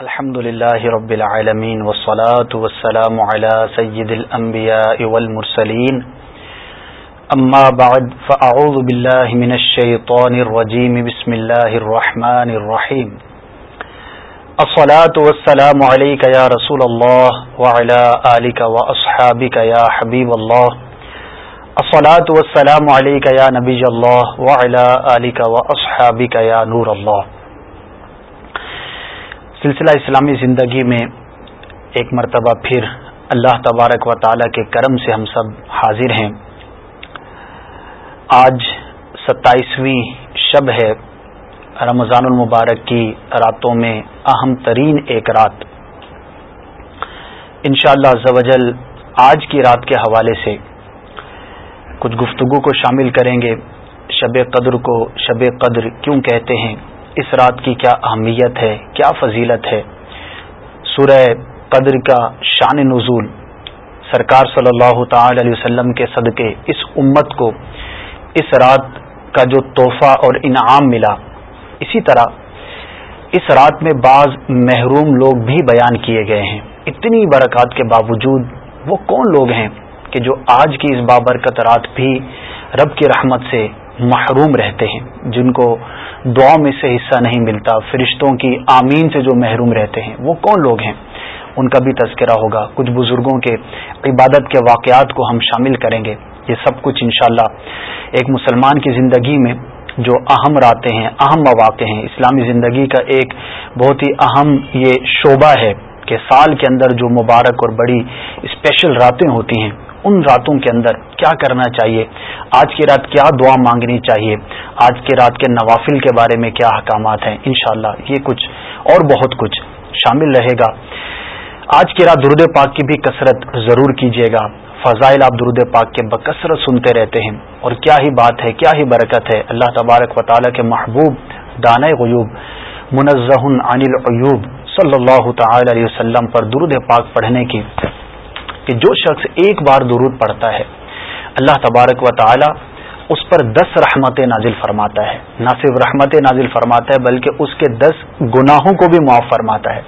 الحمد لله رب العالمين والصلاة والسلام على سيد الأنبياء والمرسلين. أما بعد، فأعوذ بالله من الشيطان الرجيم. بسم الله الرحمن الرحيم. الصلاة والسلام عليك يا رسول الله وعلى آلك وأصحابك يا حبيب الله. الصلاة والسلام عليك يا نبي الله وعلى آلك وأصحابك يا نور الله. سلسلہ اسلامی زندگی میں ایک مرتبہ پھر اللہ تبارک و تعالی کے کرم سے ہم سب حاضر ہیں۔ آج ستائیسویں شب ہے۔ رمضان المبارک کی راتوں میں اہم ترین ایک رات۔ انشاءاللہ شاء اللہ آج کی رات کے حوالے سے کچھ گفتگو کو شامل کریں گے۔ شب قدر کو شب قدر کیوں کہتے ہیں؟ اس رات کی کیا اہمیت ہے، کیا فضیلت ہے؟ سورہ قدر کا شان نزول سرکار صلی اللہ تعالی علیہ وسلم کے صدقے اس امت کو اس رات کا جو تحفہ اور انعام ملا، اسی طرح اس رات میں بعض محروم لوگ بھی بیان کیے گئے ہیں۔ اتنی برکات کے باوجود وہ کون لوگ ہیں کہ جو آج کی اس بابرکت رات بھی رب کی رحمت سے محروم رہتے ہیں، جن کو دعا میں سے حصہ نہیں ملتا، فرشتوں کی آمین سے جو محروم رہتے ہیں، وہ کون لوگ ہیں؟ ان کا بھی تذکرہ ہوگا۔ کچھ بزرگوں کے عبادت کے واقعات کو ہم شامل کریں گے۔ یہ سب کچھ انشاءاللہ ایک مسلمان کی زندگی میں جو اہم راتیں ہیں، اہم مواقع ہیں۔ اسلامی زندگی کا ایک بہت ہی اہم یہ شعبہ ہے کہ سال کے اندر جو مبارک اور بڑی اسپیشل راتیں ہوتی ہیں، ان راتوں کے اندر کیا کرنا چاہیے؟ آج کی رات کیا دعا مانگنی چاہیے؟ آج کی رات کے نوافل کے بارے میں کیا احکامات ہیں؟ انشاءاللہ یہ کچھ اور بہت کچھ شامل رہے گا۔ آج کی رات درود پاک کی بھی کثرت ضرور کیجیے گا۔ فضائل آپ درود پاک کے بکثرت سنتے رہتے ہیں۔ اور کیا ہی بات ہے، کیا ہی برکت ہے۔ اللہ تبارک و تعالیٰ کے محبوب دان غیوب، منزہ عن العیوب صلی اللہ تعالی علیہ وسلم پر درود پاک پڑھنے کی کہ جو شخص ایک بار درود پڑھتا ہے اللہ تبارک و تعالی اس پر دس رحمت نازل فرماتا ہے۔ نہ صرف رحمت نازل فرماتا ہے، بلکہ اس کے دس گناہوں کو بھی معاف فرماتا ہے۔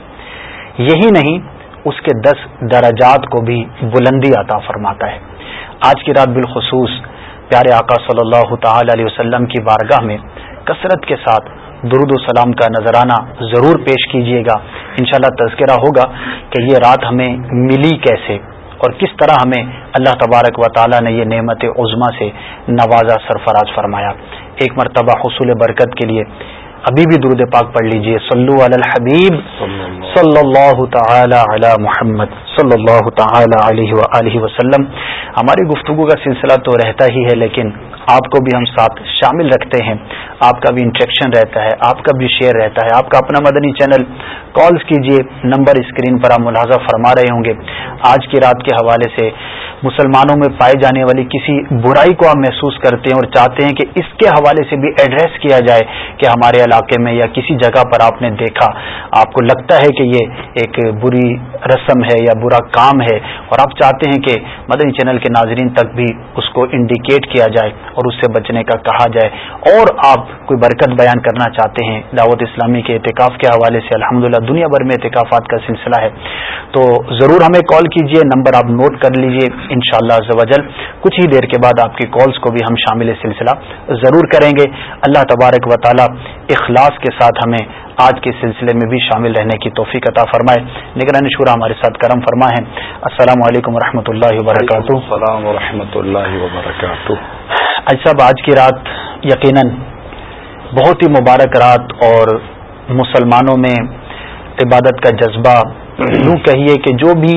یہی نہیں، اس کے دس درجات کو بھی بلندی عطا فرماتا ہے۔ آج کی رات بالخصوص پیارے آقا صلی اللہ تعالی علیہ وسلم کی بارگاہ میں کثرت کے ساتھ درود و سلام کا نذرانہ ضرور پیش کیجیے گا۔ انشاءاللہ تذکرہ ہوگا کہ یہ رات ہمیں ملی کیسے۔ اور کس طرح ہمیں اللہ تبارک و تعالی نے یہ نعمت عظما سے نوازا سرفراز فرمایا۔ ایک مرتبہ حصول برکت کے لیے ابھی بھی درود پاک پڑھ لیجیے۔ صلو علی الحبیب۔ صلی اللہ تعالی علی محمد۔ صلی اللہ تعالی علیہ وآلہ وسلم۔ ہماری گفتگو کا سلسلہ تو رہتا ہی ہے، لیکن آپ کو بھی ہم ساتھ شامل رکھتے ہیں۔ آپ کا بھی انٹریکشن رہتا ہے، آپ کا بھی شیئر رہتا ہے۔ آپ کا اپنا مدنی چینل کالز کیجیے۔ نمبر اسکرین پر آپ ملاحظہ فرما رہے ہوں گے۔ آج کی رات کے حوالے سے مسلمانوں میں پائے جانے والی کسی برائی کو آپ محسوس کرتے ہیں اور چاہتے ہیں کہ اس کے حوالے سے بھی ایڈریس کیا جائے کہ ہمارے علاقے میں یا کسی جگہ پر آپ نے دیکھا۔ آپ کو لگتا ہے کہ یہ ایک بری رسم ہے یا برا کام ہے اور آپ چاہتے ہیں کہ مدنی چینل کے ناظرین تک بھی اس کو انڈیکیٹ کیا جائے اور اس سے بچنے کا کہا جائے۔ اور آپ کوئی برکت بیان کرنا چاہتے ہیں دعوت اسلامی کے اعتکاف کے حوالے سے الحمد دنیا بھر میں اعتکافات کا سلسلہ ہے۔ تو ضرور ہمیں کال کیجیے نمبر آپ نوٹ کر لیجیے ان شاء اللہ کچھ ہی دیر کے بعد آپ کی کالز کو بھی ہم شامل سلسلہ ضرور کریں گے۔ اللہ تبارک و تعالی اخلاص کے ساتھ ہمیں آج کے سلسلے میں بھی شامل رہنے کی توفیق عطا فرمائے۔ نگران شورا ہمارے ساتھ کرم فرما ہے السلام علیکم و رحمۃ اللہ وبرکاتہ۔ السلام و اللہ وبرکاتہ۔ صاحب آج کی رات یقیناً بہت ہی مبارک رات اور مسلمانوں میں عبادت کا جذبہ یوں کہیے کہ جو بھی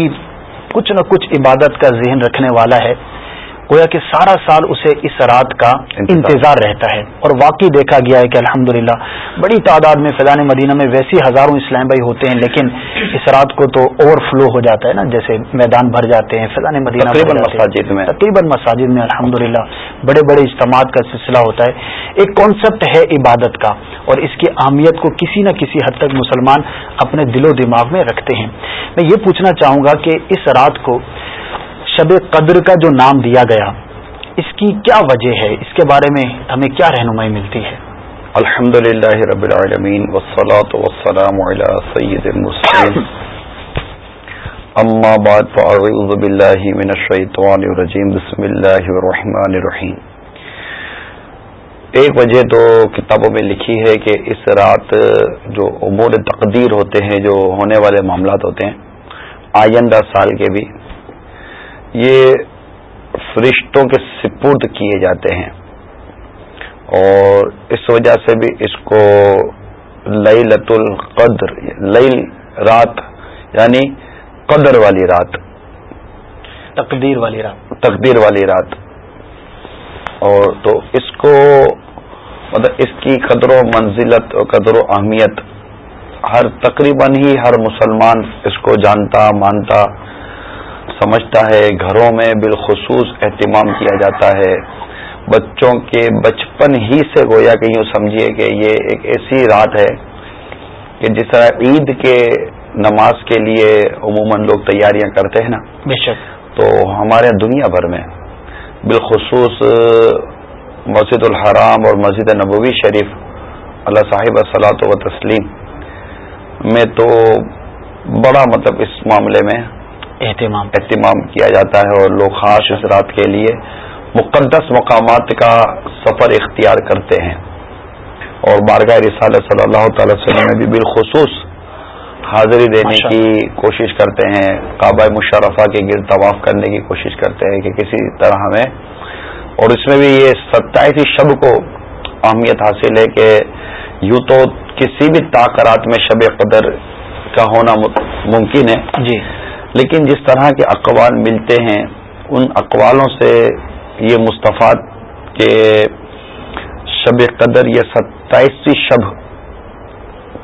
کچھ نہ کچھ عبادت کا ذہن رکھنے والا ہے۔ گویا کہ سارا سال اسے اس رات کا انتظار۔ رہتا ہے۔ اور واقعی دیکھا گیا ہے کہ الحمد بڑی تعداد میں فیضان مدینہ میں ویسی ہزاروں اسلام بھائی ہوتے ہیں لیکن اس رات کو تو اوور فلو ہو جاتا ہے نا جیسے میدان بھر جاتے ہیں فیضان مدینہ مساجد میں۔ تقریباً مساجد میں الحمد بڑے بڑے اجتماعات کا سلسلہ ہوتا ہے۔ ایک کانسیپٹ ہے عبادت کا اور اس کی اہمیت کو کسی نہ کسی حد تک مسلمان اپنے دل و دماغ میں رکھتے ہیں۔ میں یہ پوچھنا چاہوں گا کہ اس رات کو شب قدر کا جو نام دیا گیا، اس کی کیا وجہ ہے؟ اس کے بارے میں ہمیں کیا رہنمائی ملتی ہے؟ الحمد للہ رب العالمین، والصلاة والسلام على سید المرسلین. اما بعد، فاعوذ باللہ من الشیطان الرجیم، بسم اللہ الرحمن الرحیم. ایک وجہ تو کتابوں میں لکھی ہے کہ اس رات جو امور تقدیر ہوتے ہیں، جو ہونے والے معاملات ہوتے ہیں، آئندہ سال کے بھی یہ فرشتوں کے سپرد کیے جاتے ہیں اور اس وجہ سے بھی اس کو لئی لت القدر لئی رات یعنی قدر والی رات تقدیر والی رات۔ تقدیر والی رات۔ اور تو اس کو مطلب اس کی قدر و منزلت اور قدر و اہمیت ہر تقریباً ہی ہر مسلمان اس کو جانتا مانتا۔ سمجھتا ہے گھروں میں بالخصوص اہتمام کیا جاتا ہے۔ بچوں کے بچپن ہی سے گویا کہ یوں سمجھیے کہ یہ ایک ایسی رات ہے کہ جس طرح عید کے نماز کے لیے عموماً لوگ تیاریاں کرتے ہیں نا۔ بے شک۔ تو ہمارے دنیا بھر میں بالخصوص مسجد الحرام اور مسجد نبوی شریف اللہ صاحب صلاحت و تسلیم میں تو بڑا مطلب اس معاملے میں اہتمام۔ اہتمام کیا جاتا ہے اور لوگ خاص اس رات کے لیے مقدس مقامات کا سفر اختیار کرتے ہیں۔ اور بارگاہ رسالہ صلی اللہ تعالی وسلم میں بھی بالخصوص حاضری دینے کی کوشش کرتے ہیں کعبہ مشرفہ کے گرد طواف کرنے کی کوشش کرتے ہیں کہ کسی طرح ہمیں۔ اور اس میں بھی یہ ستائیس شب کو اہمیت حاصل ہے کہ یوں تو کسی بھی تاکرات میں شب قدر کا ہونا ممکن ہے۔ جی۔ لیکن جس طرح کے اقوال ملتے ہیں ان اقوالوں سے یہ مصطفیٰ کے شب قدر یہ ستائیسویں شب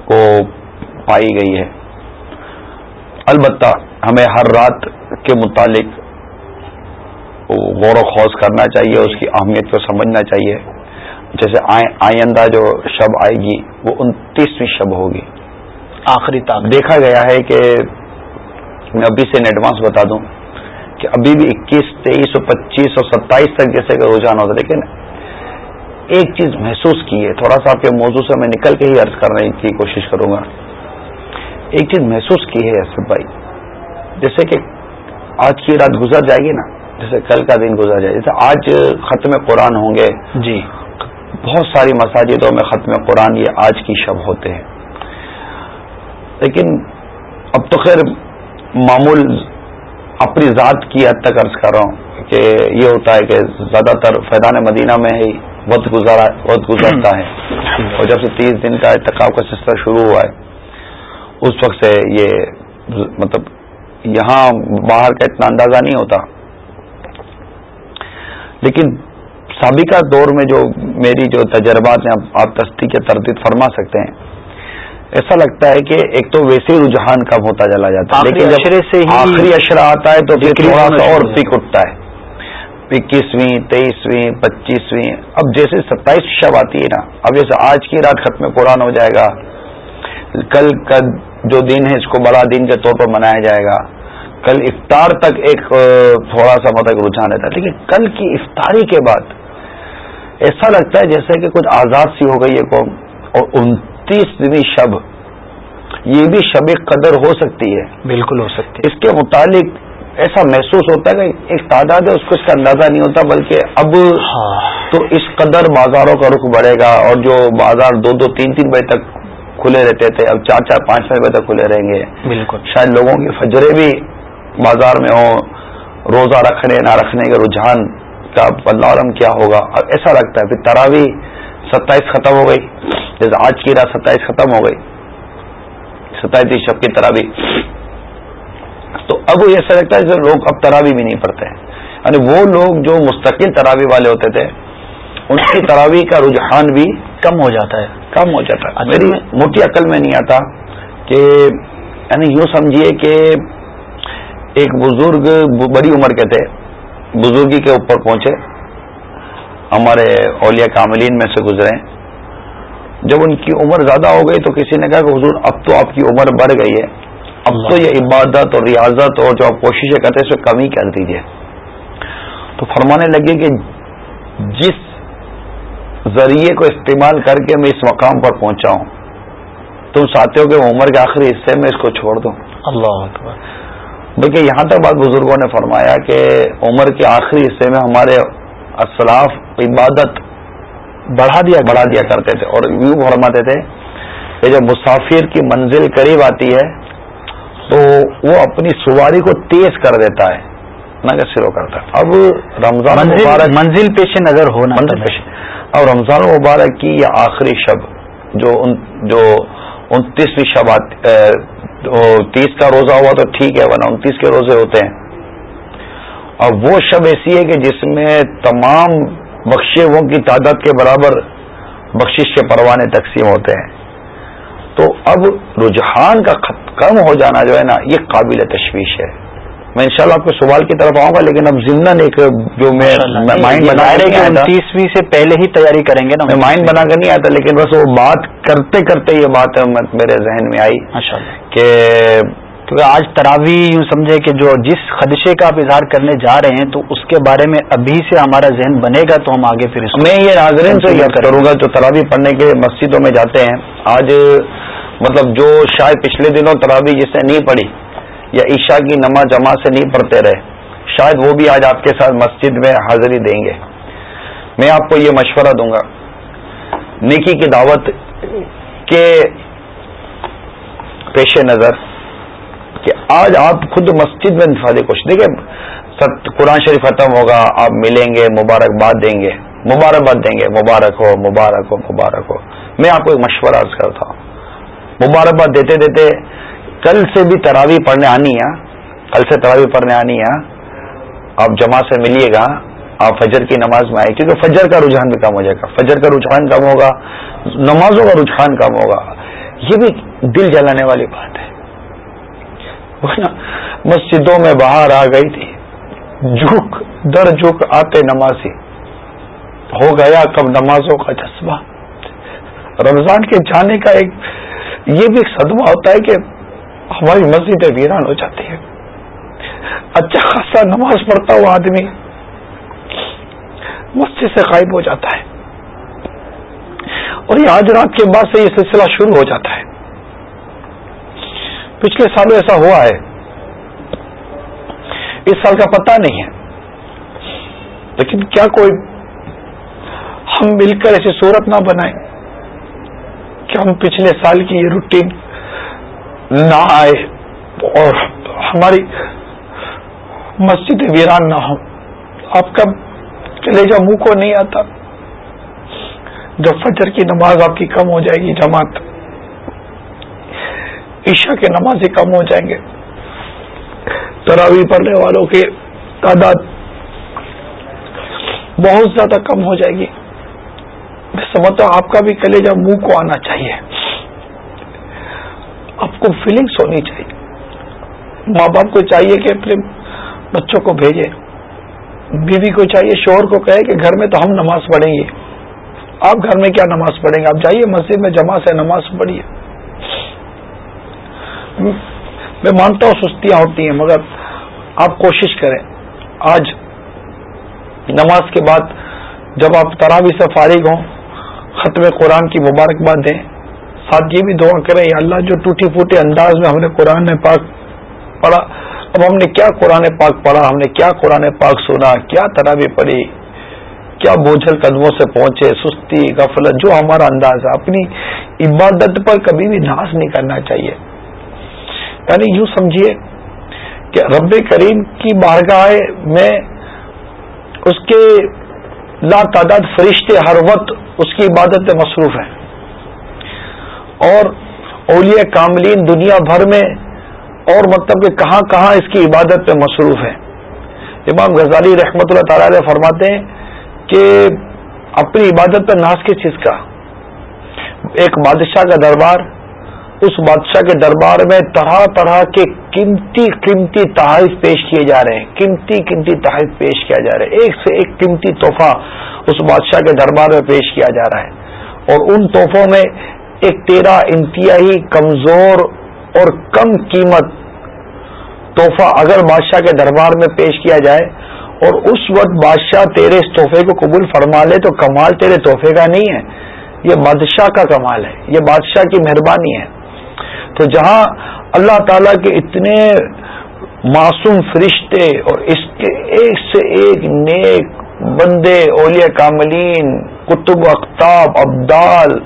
کو پائی گئی ہے۔ البتہ ہمیں ہر رات کے متعلق غور و خوض کرنا چاہیے اس کی اہمیت کو سمجھنا چاہیے۔ جیسے آئندہ جو شب آئے گی وہ انتیسویں شب ہوگی۔ آخری تاک دیکھا گیا ہے کہ میں ابھی سے ایڈوانس بتا دوں کہ ابھی بھی اکیس تیئیس اور پچیس اور ستائیس تک جیسے کہ رجحان ہوتا لیکن ایک چیز محسوس کی ہے تھوڑا سا آپ کے موضوع سے میں نکل کے ہی عرض کرنے کی کوشش کروں گا۔ ایک چیز محسوس کی ہے اسد بھائی جیسے کہ آج کی رات گزر جائے گی نا جیسے کل کا دن گزر جائے جیسے آج ختم قرآن ہوں گے۔ جی۔ بہت ساری مساجدوں میں ختم قرآن یہ آج کی شب ہوتے ہیں۔ لیکن اب تو خیر معمول اپنی ذات کی حد تک عرض کر رہا ہوں کہ یہ ہوتا ہے کہ زیادہ تر فیضان مدینہ میں ہی وقت گزارا وقت گزرتا ہے۔ اور جب سے تیس دن کا اتقاب کا سلسلہ شروع ہوا ہے، اس وقت سے یہ مطلب یہاں باہر کا اتنا اندازہ نہیں ہوتا۔ لیکن سابقہ دور میں جو میری جو تجربات ہیں، آپ تصدیق تردید فرما سکتے ہیں۔ ایسا لگتا ہے کہ ایک تو ویسے رجحان کم ہوتا چلا جاتا ہے لیکن اشرے سے آخری اشرا آتا ہے تو پھر تھوڑا سا اور پک اٹھتا ہے۔ اکیسویں تیئیسویں پچیسویں۔ اب جیسے ستائیس شب آتی ہے نا اب جیسے آج کی رات ختم قرآن ہو جائے گا کل کا جو دن ہے اس کو بڑا دن کے طور پر منایا جائے گا۔ کل افطار تک ایک تھوڑا سا مطلب رجحان رہتا ہے لیکن کل کی افطاری کے بعد ایسا لگتا ہے جیسے کہ کچھ آزاد سی ہو گئی ہے قوم اور تیسویں شب یہ بھی شب قدر ہو سکتی ہے۔ بالکل ہو سکتی ہے۔ اس کے متعلق ایسا محسوس ہوتا ہے کہ ایک تعداد ہے اس کو اس کا اندازہ نہیں ہوتا بلکہ اب ہاں۔ تو اس قدر بازاروں کا رخ بڑھے گا اور جو بازار دو دو تین تین بجے تک کھلے رہتے تھے اب چار چار پانچ پانچ بجے تک کھلے رہیں گے۔ بالکل۔ شاید لوگوں کی فجرے بھی بازار میں ہوں روزہ رکھنے نہ رکھنے کے رجحان کا عالم کیا ہوگا۔ اب ایسا لگتا ہے۔ پھر تراوی ستائیس ختم ہو گئی۔ جیسے آج کی رات ستائیس ختم ہو گئی۔ ستائیس شب کی ترابی تو اب ایسا لگتا ہے جیسے لوگ اب ترابی بھی نہیں پڑھتے یعنی وہ لوگ جو مستقل ترابی والے ہوتے تھے، ان کی تراوی کا رجحان بھی کم ہو جاتا ہے، کم ہو جاتا ہے۔ میری موٹی عقل میں نہیں آتا کہ یعنی یوں سمجھیے کہ ایک بزرگ بڑی عمر کے تھے، بزرگی کے اوپر پہنچے، ہمارے اولیاء کاملین میں سے گزرے۔ جب ان کی عمر زیادہ ہو گئی تو کسی نے کہا کہ حضور اب تو آپ کی عمر بڑھ گئی ہے۔ اب تو یہ عبادت اور ریاضت اور جو آپ کوششیں کرتے ہیں اس میں کمی کر دیجیے تو فرمانے لگے کہ جس ذریعے کو استعمال کر کے میں اس مقام پر پہنچا ہوں تم چاہتے ہو کہ عمر کے آخری حصے میں اس کو چھوڑ دوں اللہ اکبر۔ دیکھیے یہاں تک بات بزرگوں نے فرمایا کہ عمر کے آخری حصے میں ہمارے اسلاف عبادت بڑھا دیا بڑھا دیا کرتے تھے اور یوں فرماتے تھے کہ جب مسافر کی منزل قریب آتی ہے تو وہ اپنی سواری کو تیز کر دیتا ہے۔ نہ کہ شروع کرتا ہے اب رمضان مبارک منزل پیش نظر ہونا منزل پیش اب رمضان مبارک کی یہ آخری شب جو ان جو انتیسویں شب تیس کا روزہ ہوا تو ٹھیک ہے ورنہ انتیس کے روزے ہوتے ہیں۔ اب وہ شب ایسی ہے کہ جس میں تمام بخشے کی تعداد کے برابر بخشش کے پروانے تقسیم ہوتے ہیں۔ تو اب رجحان کا کم ہو جانا جو ہے نا یہ قابل تشویش ہے۔ میں انشاءاللہ آپ کے سوال کی طرف آؤں گا لیکن اب ضمن ایک جو میں مائنڈ بنا تیسویں سے پہلے ہی تیاری کریں گے نا۔ میں مائنڈ بنا کر نہیں آتا لیکن بس وہ بات کرتے کرتے یہ بات میرے ذہن میں آئی کہ کیونکہ آج تراوی یوں سمجھے کہ جو جس خدشے کا آپ اظہار کرنے جا رہے ہیں تو اس کے بارے میں ابھی سے ہمارا ذہن بنے گا تو ہم آگے پھر میں یہ ناظرین سے یاد کروں گا جو تراوی پڑھنے کے مسجدوں میں جاتے ہیں۔ آج مطلب جو شاید پچھلے دنوں تراوی جس نے نہیں پڑھی یا عشاء کی نماز جمع سے نہیں پڑھتے رہے شاید وہ بھی آج آپ کے ساتھ مسجد میں حاضری دیں گے۔ میں آپ کو یہ مشورہ دوں گا۔ نیکی کی دعوت کے پیش نظر کہ آج آپ خود مسجد میں انفرادی کوشش دیکھیں قرآن شریف ختم ہوگا، آپ ملیں گے، مبارکباد دیں گے، مبارکباد دیں گے، مبارک ہو مبارک ہو مبارک ہو۔ میں آپ کو ایک مشورہ عرض کرتا ہوں۔ مبارکباد دیتے دیتے کل سے بھی تراوی پڑھنے آنی ہے۔ کل سے تراوی پڑھنے آنی ہے۔ آپ جمع سے ملیے گا۔ آپ فجر کی نماز میں آئے، کیونکہ فجر کا رجحان بھی کم ہو جائے گا۔ فجر کا رجحان کم ہوگا، نمازوں کا رجحان کم ہوگا۔ یہ بھی دل جلانے والی بات ہے۔ مسجدوں میں باہر آ گئی تھی۔ جھک، در جھک آتے نمازی۔ ہو گیا کب نمازوں کا جذبہ۔ رمضان کے جانے کا ایک، یہ بھی ایک صدمہ ہوتا ہے کہ ہماری مسجد ویران ہو جاتی ہے اچھا خاصا نماز پڑھتا ہوا آدمی مسجد سے غائب ہو جاتا ہے۔ اور یہ آج رات کے بعد سے یہ سلسلہ شروع ہو جاتا ہے۔ پچھلے سالوں ایسا ہوا ہے۔ اس سال کا پتہ نہیں ہے۔ لیکن کیا کوئی ہم مل کر ایسی صورت نہ بنائیں کہ ہم پچھلے سال کی یہ روٹین نہ آئے اور ہماری مسجد ویران نہ ہو۔ آپ کا کلیجہ منہ کو نہیں آتا۔ جب فجر کی نماز آپ کی کم ہو جائے گی، جماعت عشاء کے نمازی کم ہو جائیں گے۔ تراوی پڑھنے والوں کی تعداد بہت زیادہ کم ہو جائے گی۔ میں سمجھتا ہوں آپ کا بھی کلیجہ منہ کو آنا چاہیے۔ آپ کو فیلنگس ہونی چاہیے۔ ماں باپ کو چاہیے کہ اپنے بچوں کو بھیجے۔ بیوی کو چاہیے، شوہر کو کہے کہ گھر میں تو ہم نماز پڑھیں گے۔ آپ گھر میں کیا نماز پڑھیں گے؟ آپ جائیے مسجد میں جمع سے نماز پڑھیے۔ میں مانتا ہوں سستیاں ہوتی ہیں مگر آپ کوشش کریں۔ آج نماز کے بعد جب آپ تراوی سے فارغ ہوں، ختم قرآن کی مبارکباد دیں۔ ساتھ یہ بھی دعا کریں، یا اللہ جو ٹوٹی پھوٹے انداز میں ہم نے قرآن پاک پڑھا، اب ہم نے کیا قرآن پاک پڑھا، ہم نے کیا قرآن پاک سنا، کیا ترابی پڑھی، کیا بوجھل قدموں سے پہنچے، سستی، غفلت، جو ہمارا انداز ہے۔ اپنی عبادت پر کبھی بھی ناز نہیں کرنا چاہیے۔ یعنی یوں سمجھیے کہ رب کریم کی بارگاہ میں اس کے لا تعداد فرشتے ہر وقت اس کی عبادت میں مصروف ہیں۔ اور اولیاء کاملین دنیا بھر میں اور مطلب کہ کہاں کہاں اس کی عبادت پہ مصروف ہے امام غزالی رحمت اللہ تعالی فرماتے ہیں کہ اپنی عبادت پہ ناز کس چیز کا؟ ایک بادشاہ کا دربار اس بادشاہ کے دربار میں طرح طرح کے قیمتی قیمتی تحائف پیش کیے جا رہے ہیں۔ قیمتی قیمتی تحائف پیش کیا جا رہا ہے ایک سے ایک قیمتی تحفہ اس بادشاہ کے دربار میں پیش کیا جا رہا ہے۔ اور ان تحفوں میں ایک تیرا انتہائی کمزور اور کم قیمت تحفہ اگر بادشاہ کے دربار میں پیش کیا جائے اور اس وقت بادشاہ تیرے اس تحفے کو قبول فرما لے تو کمال تیرے تحفے کا نہیں ہے۔ یہ بادشاہ کا کمال ہے۔ یہ بادشاہ کی مہربانی ہے۔ تو جہاں اللہ تعالی کے اتنے معصوم فرشتے اور اس کے ایک سے ایک نیک بندے، اولیاء کاملین، کتب اختاب ابدال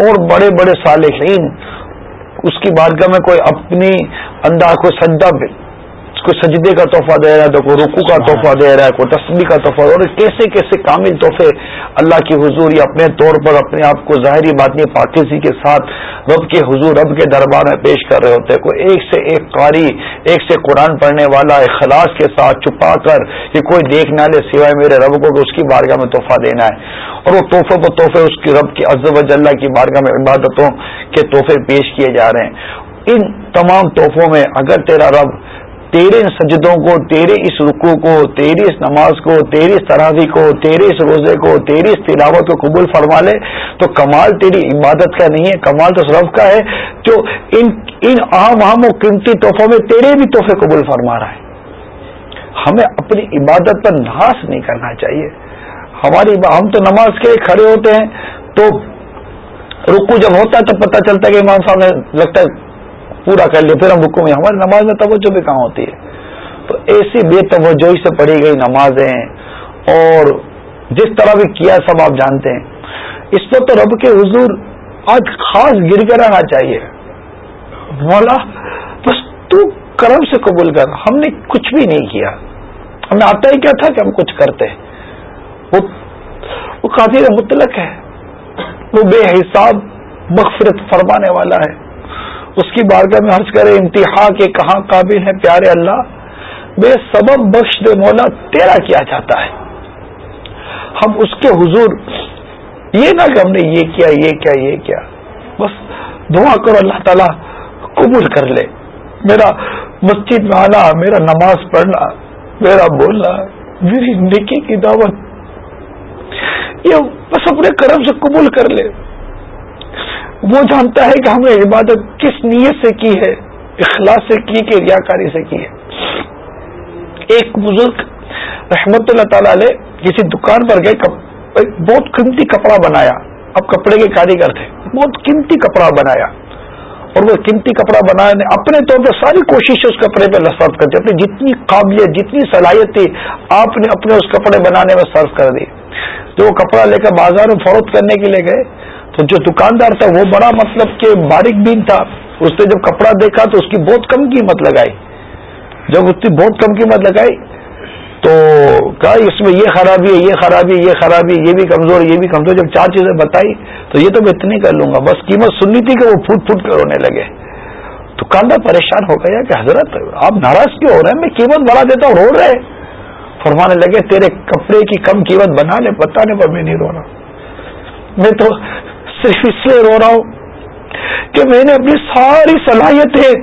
اور بڑے بڑے صالحین، اس کی بارگاہ میں کوئی اپنی انداز کو سجدہ کوئی سجدے کا تحفہ دے رہا ہے تو کوئی رکو کا تحفہ دے رہا ہے، کوئی تسبیح کا تحفہ اور کیسے کیسے کامل تحفے اللہ کی حضور یا اپنے طور پر اپنے آپ کو ظاہری بات پاکیزی کے ساتھ رب کے حضور، رب کے دربار میں پیش کر رہے ہوتے ہیں۔ کوئی ایک سے ایک قاری، ایک سے قرآن پڑھنے والا اخلاص کے ساتھ چھپا کر کہ کوئی دیکھ نہ لے سوائے میرے رب کو اس کی بارگاہ میں تحفہ دینا ہے۔ اور وہ تحفے کو تحفے اس کی رب کی عزب اللہ کی بارگاہ میں عبادتوں کے تحفے پیش کیے جا رہے ہیں۔ ان تمام تحفوں میں اگر تیرا رب تیرے سجدوں کو، تیرے اس رکو کو، تیری اس نماز کو، تیری اس تراوی کو، تیرے اس روزے کو، تیری اس تلاوت کو قبول فرما لے تو کمال تیری عبادت کا نہیں ہے، کمال تو سرف کا ہے جو ان ان اہم اہم و قیمتی تحفوں میں تیرے بھی تحفے قبول فرما رہا ہے۔ ہمیں اپنی عبادت پر ناس نہیں کرنا چاہیے۔ ہماری ہم تو نماز کے کھڑے ہوتے ہیں تو رکو جب ہوتا ہے تو پتہ چلتا ہے کہ امام صاحب نے لگتا ہے پورا کر لیا پھر ہم رکو میں، ہماری نماز میں توجہ بھی کہاں ہوتی ہے؟ تو ایسی بے توجہی سے پڑھی گئی نمازیں اور جس طرح بھی کیا سب آپ جانتے ہیں، اس پر تو رب کے حضور آج خاص گر کر رہنا چاہیے۔ مولا، بس تو کرم سے قبول کر، ہم نے کچھ بھی نہیں کیا۔ ہمیں آتا ہی کیا تھا کہ ہم کچھ کرتے وہ قادر مطلق ہے۔ وہ بے حساب مغفرت فرمانے والا ہے۔ اس کی بارگاہ میں حرض کرے انتہا کے کہاں قابل ہے پیارے اللہ؟ بے سبب بخش دے مولا، تیرا کیا جاتا ہے؟ ہم اس کے حضور، یہ نہ کہ ہم نے یہ کیا یہ کیا یہ کیا۔ بس دعا کرو، اللہ تعالی قبول کر لے۔ میرا مسجد میں آنا، میرا نماز پڑھنا، میرا بولنا، میری نکی کی دعوت، یہ بس اپنے کرم سے قبول کر لے۔ وہ جانتا ہے کہ ہم نے عبادت کس نیت سے کی ہے، اخلاص سے کی کہ ریاکاری سے کی ہے۔ ایک بزرگ رحمت اللہ تعالی علیہ کسی دکان پر گئے بہت قیمتی کپڑا بنایا۔ اب کپڑے کے کاریگر تھے۔ بہت قیمتی کپڑا بنایا۔ اور وہ قیمتی کپڑا بنانے اپنے طور پر ساری کوشش اس کپڑے پہ لسرف کرتے اپنی جتنی قابلیت، جتنی صلاحیت تھی، آپ نے اپنے اس کپڑے بنانے میں صرف کر دی۔ جو وہ کپڑا لے کر بازار میں فروخت کرنے کے لیے گئے تو جو دکاندار تھا وہ بڑا مطلب کہ باریک بین تھا۔ اس نے جب کپڑا دیکھا تو اس کی بہت کم قیمت لگائی۔ جب اس کی بہت کم قیمت لگائی تو کہا اس میں یہ خرابی ہے، یہ خرابی ہے، یہ خرابی ہے، یہ بھی کمزور یہ بھی کمزور جب چار چیزیں بتائی تو یہ تو میں اتنی کر لوں گا۔ بس قیمت سننی تھی کہ وہ پھوٹ پھوٹ کر رونے لگے۔ دکاندار پریشان ہو گیا کہ حضرت آپ ناراض کیوں ہو رہے ہیں؟ میں قیمت بڑھا دیتا ہوں، رو رہے فرمانے لگے، تیرے کپڑے کی کم قیمت بنا لے بتانے پر میں نہیں رو رہا میں تو صرف اس لیے رو رہا ہوں کہ میں نے اپنی ساری صلاحیتیں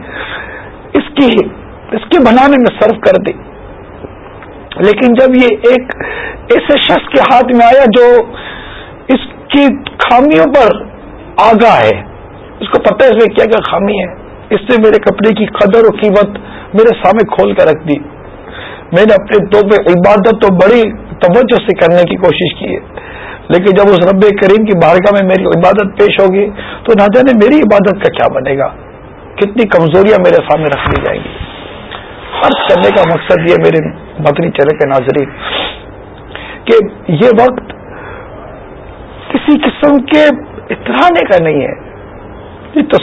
اس کی اس کے بنانے میں صرف کر دی۔ لیکن جب یہ ایک ایسے شخص کے ہاتھ میں آیا جو اس کی خامیوں پر آگاہ ہے، اس کو پتہ ہے اس میں کیا کیا خامی ہے۔ اس نے میرے کپڑے کی قدر و قیمت میرے سامنے کھول کر رکھ دی۔ میں نے اپنے تو پہ عبادت تو بڑی توجہ سے کرنے کی کوشش کی ہے۔ لیکن جب اس رب کریم کی بارگاہ میں میری عبادت پیش ہوگی تو نہ جانے میری عبادت کا کیا بنے گا؟ کتنی کمزوریاں میرے سامنے رکھ لی جائیں گی؟ عرض کرنے کا مقصد یہ میرے مدنی چلے کے ناظرین کہ یہ وقت کسی قسم کے اترانے کا نہیں ہے۔ یہ تو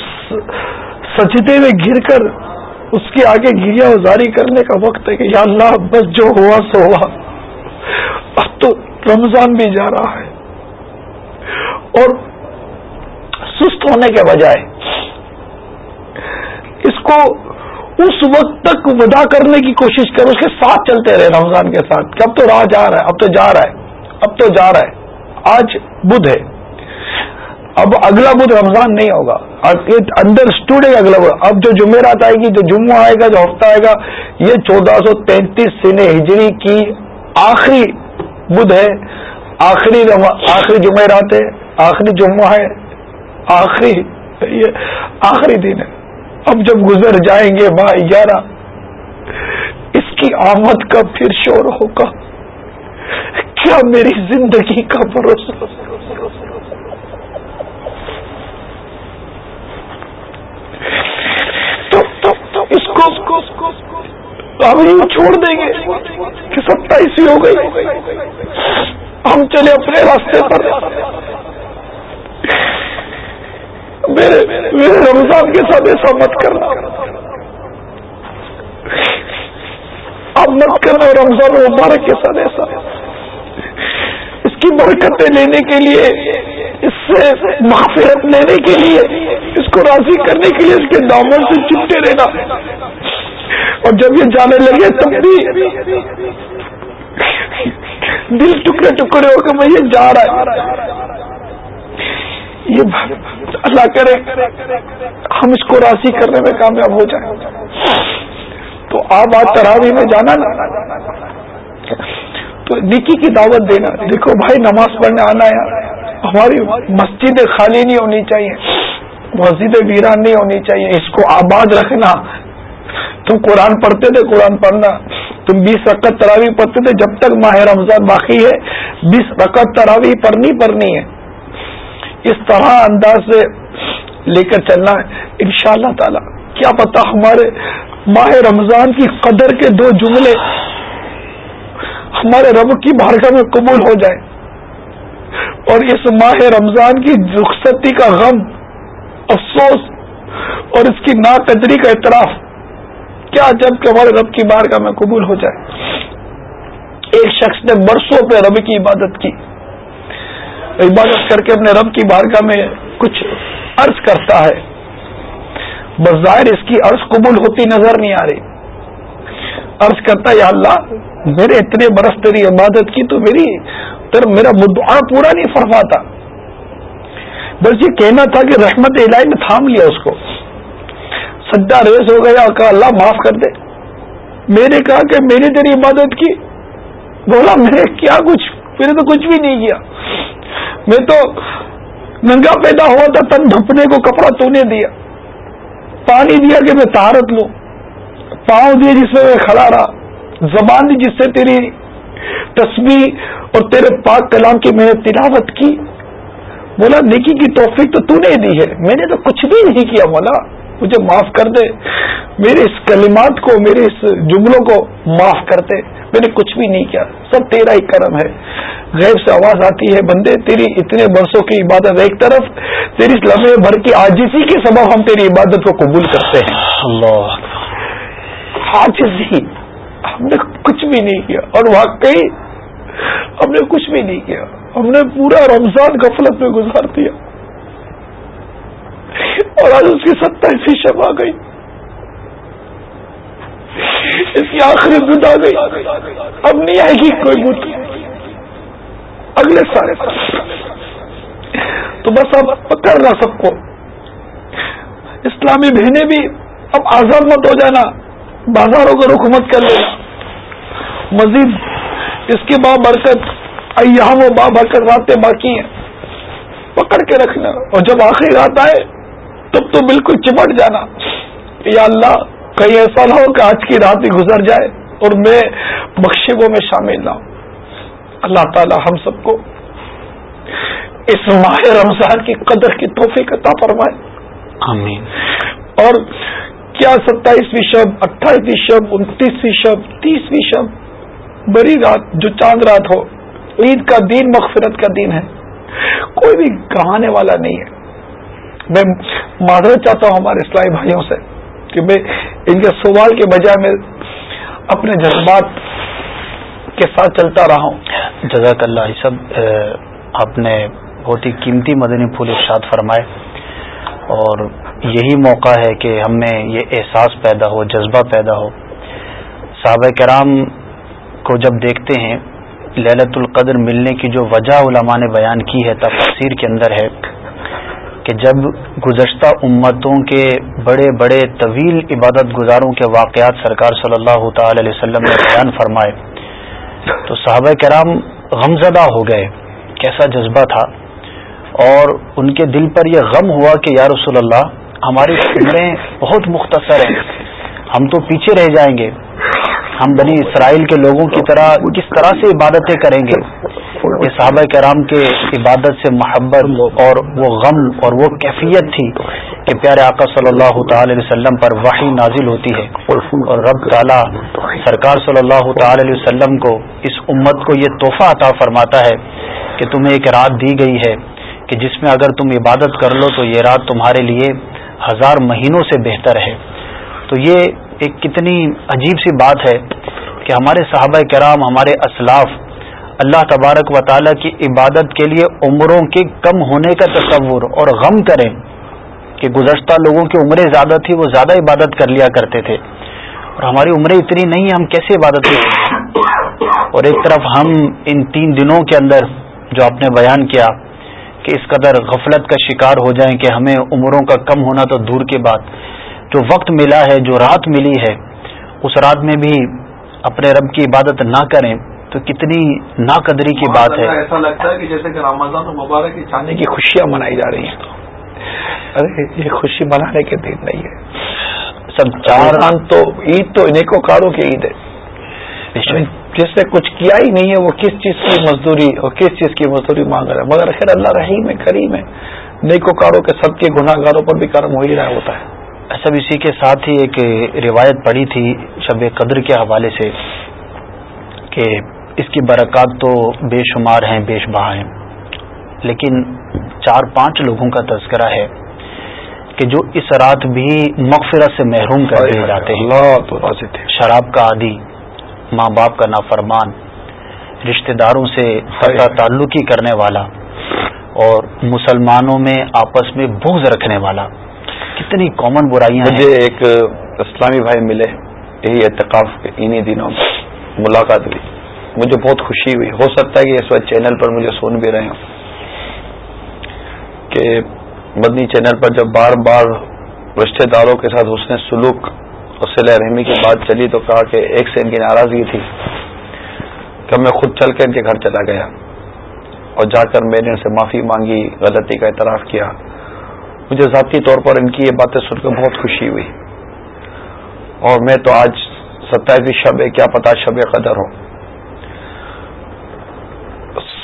سجدے میں گر کر اس کے آگے گریا ازاری کرنے کا وقت ہے کہ یا اللہ، بس جو ہوا سو ہوا۔ اب تو رمضان بھی جا رہا ہے۔ اور سست ہونے کے بجائے اس کو اس وقت تک ودا کرنے کی کوشش کر، اس کے ساتھ چلتے رہے رمضان کے ساتھ کہ اب تو راہ جا رہا ہے، اب تو جا رہا ہے، اب تو جا رہا ہے۔ آج بدھ ہے۔ اب اگلا بدھ رمضان نہیں ہوگا۔ اندر اسٹوڈے اگلا بدھ۔ اب جو جمعرات آئے گی، جو جمعہ آئے گا، جو ہفتہ آئے گا، یہ چودہ سو تینتیس سن ہجری کی آخری بدھ ہے۔ آخری آخری جمعرات ہے۔ آخری جمعہ ہے، آخری یہ آخری دن ہے۔ اب جب گزر جائیں گے ماہ گیارہ، اس کی آمد کا پھر شور ہوگا۔ کیا میری زندگی کا بھروسہ؟ اس کو ہم یوں چھوڑ دیں گے کہ ستائیسویں ہو گئی۔ ہم چلے اپنے راستے پر۔ میرے میرے رمضان کے ساتھ ایسا مت کرنا۔ اب مت کرنا رمضان مبارک کے ساتھ ایسا۔ اس کی برکتیں لینے کے لیے، اس سے معافرت لینے کے لیے، اس کو راضی کرنے کے لیے اس کے دامن سے چپتے رہنا۔ اور جب یہ جانے لگے تب بھی دل ٹکڑے ٹکڑے ہو کے میں یہ جا رہا ہے۔ یہ اللہ کرے، ہم اس کو راضی کرنے میں کامیاب ہو جائیں۔ تو آپ آج تراوی میں جانا نا۔ تو نکی کی دعوت دینا۔ دیکھو بھائی، نماز پڑھنے آنا ہے۔ ہماری مسجدیں خالی نہیں ہونی چاہیے۔ مسجد ویران نہیں ہونی چاہیے۔ اس کو آباد رکھنا۔ تم قرآن پڑھتے تھے، قرآن پڑھنا۔ تم بیس رقط تراوی پڑھتے تھے، جب تک ماہ رمضان باقی ہے، بیس رقط تراوی پڑھنی پڑھنی ہے۔ اس طرح انداز سے لے کر چلنا ہے۔ ان شاء اللہ تعالی، کیا پتا ہمارے ماہ رمضان کی قدر کے دو جملے ہمارے رب کی بارگاہ میں قبول ہو جائے اور اس ماہ رمضان کی رخصتی کا غم، افسوس اور اس کی ناقدری کا اعتراف، کیا جبکہ ہمارے رب کی بارگاہ میں قبول ہو جائے۔ ایک شخص نے برسوں پہ رب کی عبادت کی۔ عبادت کر کے اپنے رب کی بارگاہ میں کچھ عرض کرتا ہے۔ بظاہر اس کی عرض قبول ہوتی نظر نہیں آ رہی۔ عرض کرتا یا اللہ، میرے اتنے برس تیری عبادت کی تو میری، تیرا، میرا مدعا پورا نہیں فرماتا۔ بس یہ کہنا تھا کہ رحمت الہی نے تھام لیا اس کو۔ سجا ریس ہو گیا، کہا، اللہ، معاف کر دے۔ میں نے کہا کہ میں نے تیری عبادت کی۔ بولا، میں نے کیا کچھ؟ میں نے تو کچھ بھی نہیں کیا۔ میں تو ننگا پیدا ہوا تھا، تن ڈھپنے کو کپڑا تو نے دیا۔ پانی دیا کہ میں تارت لوں۔ پاؤں دیے جس میں میں کھڑا رہا۔ زبان دی جس سے تیری تسبیح اور تیرے پاک کلام کی میں نے تلاوت کی۔ بولا، نیکی کی توفیق تو تو نے دی ہے۔ میں نے تو کچھ بھی نہیں کیا، مولا۔ مجھے معاف کر دے۔ میرے اس کلمات کو میرے اس جملوں کو معاف کر دے۔ میں نے کچھ بھی نہیں کیا۔ سب تیرا ہی کرم ہے۔ غیب سے آواز آتی ہے بندے تیری اتنے برسوں کی عبادت ایک طرف تیری لمحے بھر کی آجزی کے سبب ہم تیری عبادت کو قبول کرتے ہیں۔ اللہ۔ آجزی ہم نے کچھ بھی نہیں کیا۔ اور واقعی ہم نے کچھ بھی نہیں کیا۔ ہم نے پورا رمضان غفلت میں گزار دیا۔ اور آج اس کی ستائیسویں شب آ گئی۔ اس کی آخری بدھ آ گئی۔ اب نہیں آئے گی کوئی بدھ اگلے سارے تو بس اب پکڑنا سب کو۔ اسلامی بہنیں بھی اب آزاد مت ہو جانا۔ بازاروں کو رخ مت کر لینا۔ مزید اس کے با برکت، ایام و با برکت راتیں باقی ہیں۔ پکڑ کے رکھنا۔ اور جب آخری رات آئے تب تو بالکل چمٹ جانا۔ یا اللہ کہیں ایسا نہ ہو کہ آج کی رات ہی گزر جائے اور میں بخشبوں میں شامل نہ ہوں۔ اللہ تعالی ہم سب کو اس ماہ رمضان کی قدر کی توفیق عطا فرمائے۔ آمین۔ اور کیا ستائیسویں شب اٹھائیسویں شب انتیسویں شب تیسویں شب بڑی رات جو چاند رات ہو عید کا دن مغفرت کا دن ہے۔ کوئی بھی کہانے والا نہیں ہے۔ میں معذرت چاہتا ہوں ہمارے اسلامی بھائیوں سے کہ میں ان کے سوال کے بجائے میں اپنے جذبات کے ساتھ چلتا رہا ہوں۔ جزاک اللہ سب آپ نے بہت ہی قیمتی مدنی پھول ارشاد فرمائے اور یہی موقع ہے کہ ہم میں یہ احساس پیدا ہو، جذبہ پیدا ہو۔ صحابہ کرام کو جب دیکھتے ہیں للت القدر ملنے کی جو وجہ علماء نے بیان کی ہے تفسیر کے اندر ہے کہ جب گزشتہ امتوں کے بڑے بڑے طویل عبادت گزاروں کے واقعات سرکار صلی اللہ تعالی علیہ وسلم نے بیان فرمائے، تو صحابہ کرام غمزدہ ہو گئے، کیسا جذبہ تھا۔ اور ان کے دل پر یہ غم ہوا کہ یا رسول اللہ، ہماری عمریں بہت مختصر ہیں، ہم تو پیچھے رہ جائیں گے۔ ہم بنی اسرائیل کے لوگوں کی طرح کس طرح سے عبادتیں کریں گے؟ یہ صحابہ کرام کے عبادت سے محبت اور وہ غم اور وہ کیفیت تھی کہ پیارے آقا صلی اللہ تعالی علیہ وسلم پر وحی نازل ہوتی ہے اور رب تعالی سرکار صلی اللہ تعالی علیہ وسلم کو اس امت کو یہ تحفہ عطا فرماتا ہے کہ تمہیں ایک رات دی گئی ہے کہ جس میں اگر تم عبادت کر لو تو یہ رات تمہارے لیے ہزار مہینوں سے بہتر ہے۔ تو یہ ایک کتنی عجیب سی بات ہے کہ ہمارے صحابہ کرام، ہمارے اسلاف اللہ تبارک و تعالیٰ کی عبادت کے لیے عمروں کے کم ہونے کا تصور اور غم کریں کہ گزشتہ لوگوں کی عمریں زیادہ تھی، وہ زیادہ عبادت کر لیا کرتے تھے۔ اور ہماری عمریں اتنی نہیں ہیں ہم کیسے عبادت کریں؟ اور ایک طرف ہم ان تین دنوں کے اندر جو آپ نے بیان کیا کہ اس قدر غفلت کا شکار ہو جائیں کہ ہمیں عمروں کا کم ہونا تو دور کے بعد جو وقت ملا ہے، جو رات ملی ہے، اس رات میں بھی اپنے رب کی عبادت نہ کریں۔ تو کتنی ناقدری کی بات ہے۔ ایسا لگتا ہے کہ جیسے کہ رمضان مبارک چاہنے کی خوشیاں منائی جا رہی ہیں۔ ارے یہ خوشی منانے کے دن نہیں ہے۔ سب چار تو عید تو انہیں کو کاروں کی عید ہے۔ جس نے کچھ کیا ہی نہیں ہے وہ کس چیز کی مزدوری اور کس چیز کی مزدوری مانگ رہا ہے؟ مگر خیر اللہ رحیم ہے کریم ہے۔ نیکو کاروں کے سب کے گناہ گاروں پر بھی کرم ہو ہی رہا ہوتا ہے۔ سب اسی کے ساتھ ہی ایک روایت پڑی تھی شب قدر کے حوالے سے کہ اس کی برکات تو بے شمار ہیں بیش بہا ہیں۔ لیکن چار پانچ لوگوں کا تذکرہ ہے کہ جو اس رات بھی مغفرت سے محروم کر دیے جاتے ہیں۔ شراب کا عادی ماں باپ کا نافرمان رشتہ داروں سے تعلقی کرنے والا اور مسلمانوں میں آپس میں بغض رکھنے والا۔ کتنی کامن برائیاں مجھے ایک اسلامی بھائی ملے یہی اعتکاف انہی دنوں ملاقات ہوئی۔ مجھے بہت خوشی ہوئی۔ ہو سکتا ہے کہ اس وقت چینل پر مجھے سن بھی رہے ہوں۔ کہ مدنی چینل پر جب بار بار رشتہ داروں کے ساتھ حسن سلوک اور صلی رحمی کی بات چلی تو کہا کہ ایک سے ان کی ناراضگی تھی کہ میں خود چل کے ان کے گھر چلا گیا اور جا کر میں نے ان سے معافی مانگی، غلطی کا اعتراف کیا۔ مجھے ذاتی طور پر ان کی یہ باتیں سن کر بہت خوشی ہوئی۔ اور میں تو آج ستائیسویں شب ہے، کیا پتا شب قدر ہو۔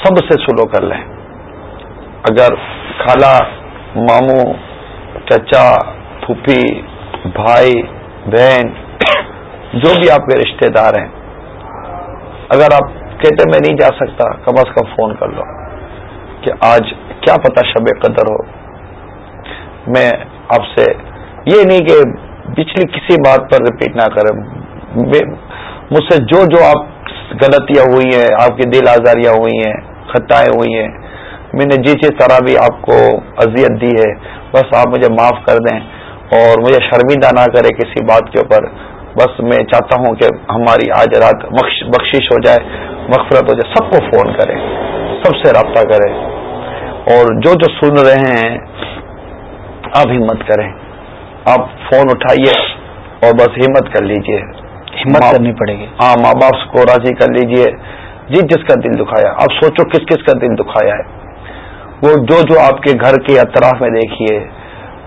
سب سے سلو کر لیں۔ اگر خالہ ماموں، چچا، پھوپھی، بھائی، بہن، جو بھی آپ کے رشتے دار ہیں، اگر آپ کہتے میں نہیں جا سکتا، کم از کم فون کر لو کہ آج کیا پتا شب قدر ہو۔ میں آپ سے یہ نہیں کہ پچھلی کسی بات پر رپیٹ نہ کریں۔ مجھ سے جو جو آپ غلطیاں ہوئی ہیں، آپ کی دل آزاریاں ہوئی ہیں خطائیں ہوئی ہیں۔ میں نے جی جس طرح بھی آپ کو اذیت دی ہے بس آپ مجھے معاف کر دیں اور مجھے شرمندہ نہ کرے کسی بات کے اوپر۔ بس میں چاہتا ہوں کہ ہماری آج رات بخشش ہو جائے مغفرت ہو جائے سب کو فون کریں سب سے رابطہ کریں۔ اور جو جو سن رہے ہیں آپ ہمت کریں۔ آپ فون اٹھائیے اور بس ہمت کر لیجیے۔ ہمت کرنی پڑے گی۔ ہاں ماں باپ کو راضی کر لیجیے۔ جس جس کا دل دکھایا۔ اب سوچو کس کس کا دل دکھایا ہے۔ وہ جو جو آپ کے گھر کے اطراف میں دیکھیے،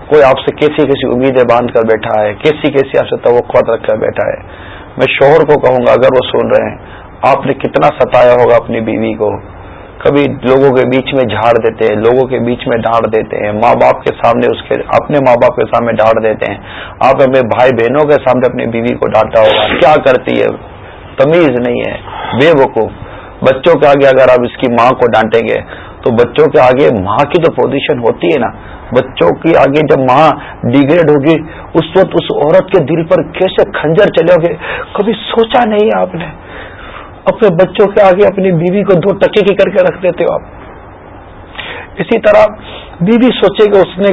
کوئی آپ سے کیسی کیسی امیدیں باندھ کر بیٹھا ہے کیسی کیسی آپ سے توقعات رکھ کر بیٹھا ہے۔ میں شوہر کو کہوں گا، اگر وہ سن رہے ہیں، آپ نے کتنا ستایا ہوگا اپنی بیوی کو۔ کبھی لوگوں کے بیچ میں جھاڑ دیتے ہیں، لوگوں کے بیچ میں ڈانٹ دیتے ہیں۔ ماں باپ کے سامنے اس کے اپنے ماں باپ کے سامنے ڈانٹ دیتے ہیں۔ آپ اپنے بھائی بہنوں کے سامنے اپنی بیوی کو ڈانٹا ہوگا۔ کیا کرتی ہے؟ تمیز نہیں ہے۔ بے وقوف۔ بچوں کے آگے اگر آپ اس کی ماں کو ڈانٹیں گے، تو بچوں کے آگے ماں کی تو پوزیشن ہوتی ہے نا، بچوں کی آگے جب ماں ڈیگریڈ ہوگی، اس وقت اس عورت کے دل پر کیسے کھنجر چلے گے؟ کبھی سوچا نہیں آپ نے؟ اپنے بچوں کے آگے اپنی بیوی کو دو ٹکے کی کر کے رکھ دیتے ہو آپ۔ اسی طرح بیوی سوچے کہ اس نے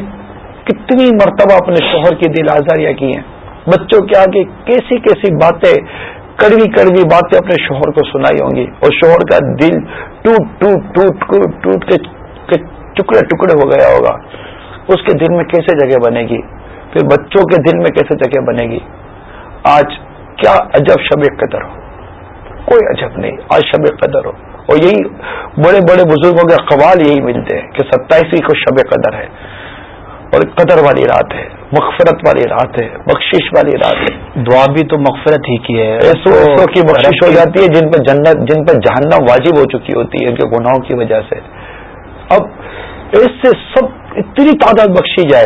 کتنی مرتبہ اپنے شوہر کی دل آزاریاں کی ہیں۔ بچوں کے آگے کیسی کیسی باتیں کڑوی کڑوی باتیں اپنے شوہر کو سنائی ہوں گی اور شوہر کا دل ٹوٹ ٹوٹ ٹوٹ ٹوٹ کے ٹکڑے ٹکڑے ہو گیا ہوگا۔ اس کے دل میں کیسے جگہ بنے گی؟ پھر بچوں کے دل میں کیسے جگہ بنے گی؟ آج کیا عجب شب قدر ہو؟ کوئی عجب نہیں، آج شب قدر ہو۔ اور یہی بڑے بڑے بزرگوں کے قوال یہی ملتے ہیں کہ ستائیسویں کو شب قدر ہے۔ اور قدر والی رات ہے مغفرت والی رات ہے بخشش والی رات ہے۔ دعا بھی تو مغفرت ہی کی ہے۔ ایسو ایسو کی بخشش ہو جاتی ہے جن پر جنت جن پر جہنم واجب ہو چکی ہوتی ہے ان کے گناہوں کی وجہ سے۔ اب اس سے سب اتنی تعداد بخشی جائے۔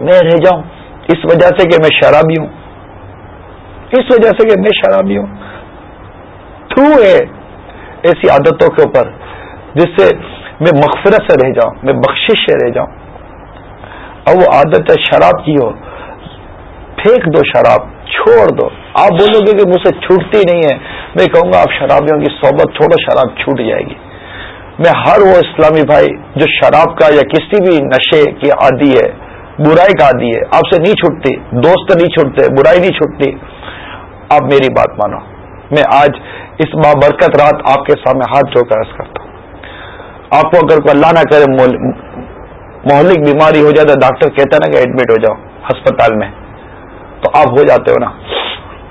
میں رہ جاؤں اس وجہ سے کہ میں شرابی ہوں۔ اس وجہ سے کہ میں شرابی ہوں۔ تھرو ہے ایسی عادتوں کے اوپر جس سے میں مغفرت سے رہ جاؤں میں بخشش سے رہ جاؤں۔ اب وہ عادت ہے شراب کی ہو پھینک دو شراب، چھوڑ دو۔ آپ بولو گے کہ مجھ سے چھوٹتی نہیں ہے۔ میں کہوں گا آپ شرابیوں کی صحبت چھوڑو شراب چھوٹ جائے گی۔ میں ہر وہ اسلامی بھائی جو شراب کا یا کسی بھی نشے کی عادی ہے، برائی کا عادی ہے، آپ سے نہیں چھوٹتی، دوست نہیں چھوٹتے، برائی نہیں چھوٹتی۔ آپ میری بات مانو۔ میں آج اس بابرکت رات آپ کے سامنے ہاتھ جو کر کرتا ہوں۔ آپ کو اگر کوئی اللہ نہ کرے مہلک بیماری ہو جائے تو ڈاکٹر کہتا ہے نا کہ ایڈمٹ ہو جاؤ ہسپتال میں۔ تو آپ ہو جاتے ہو نا۔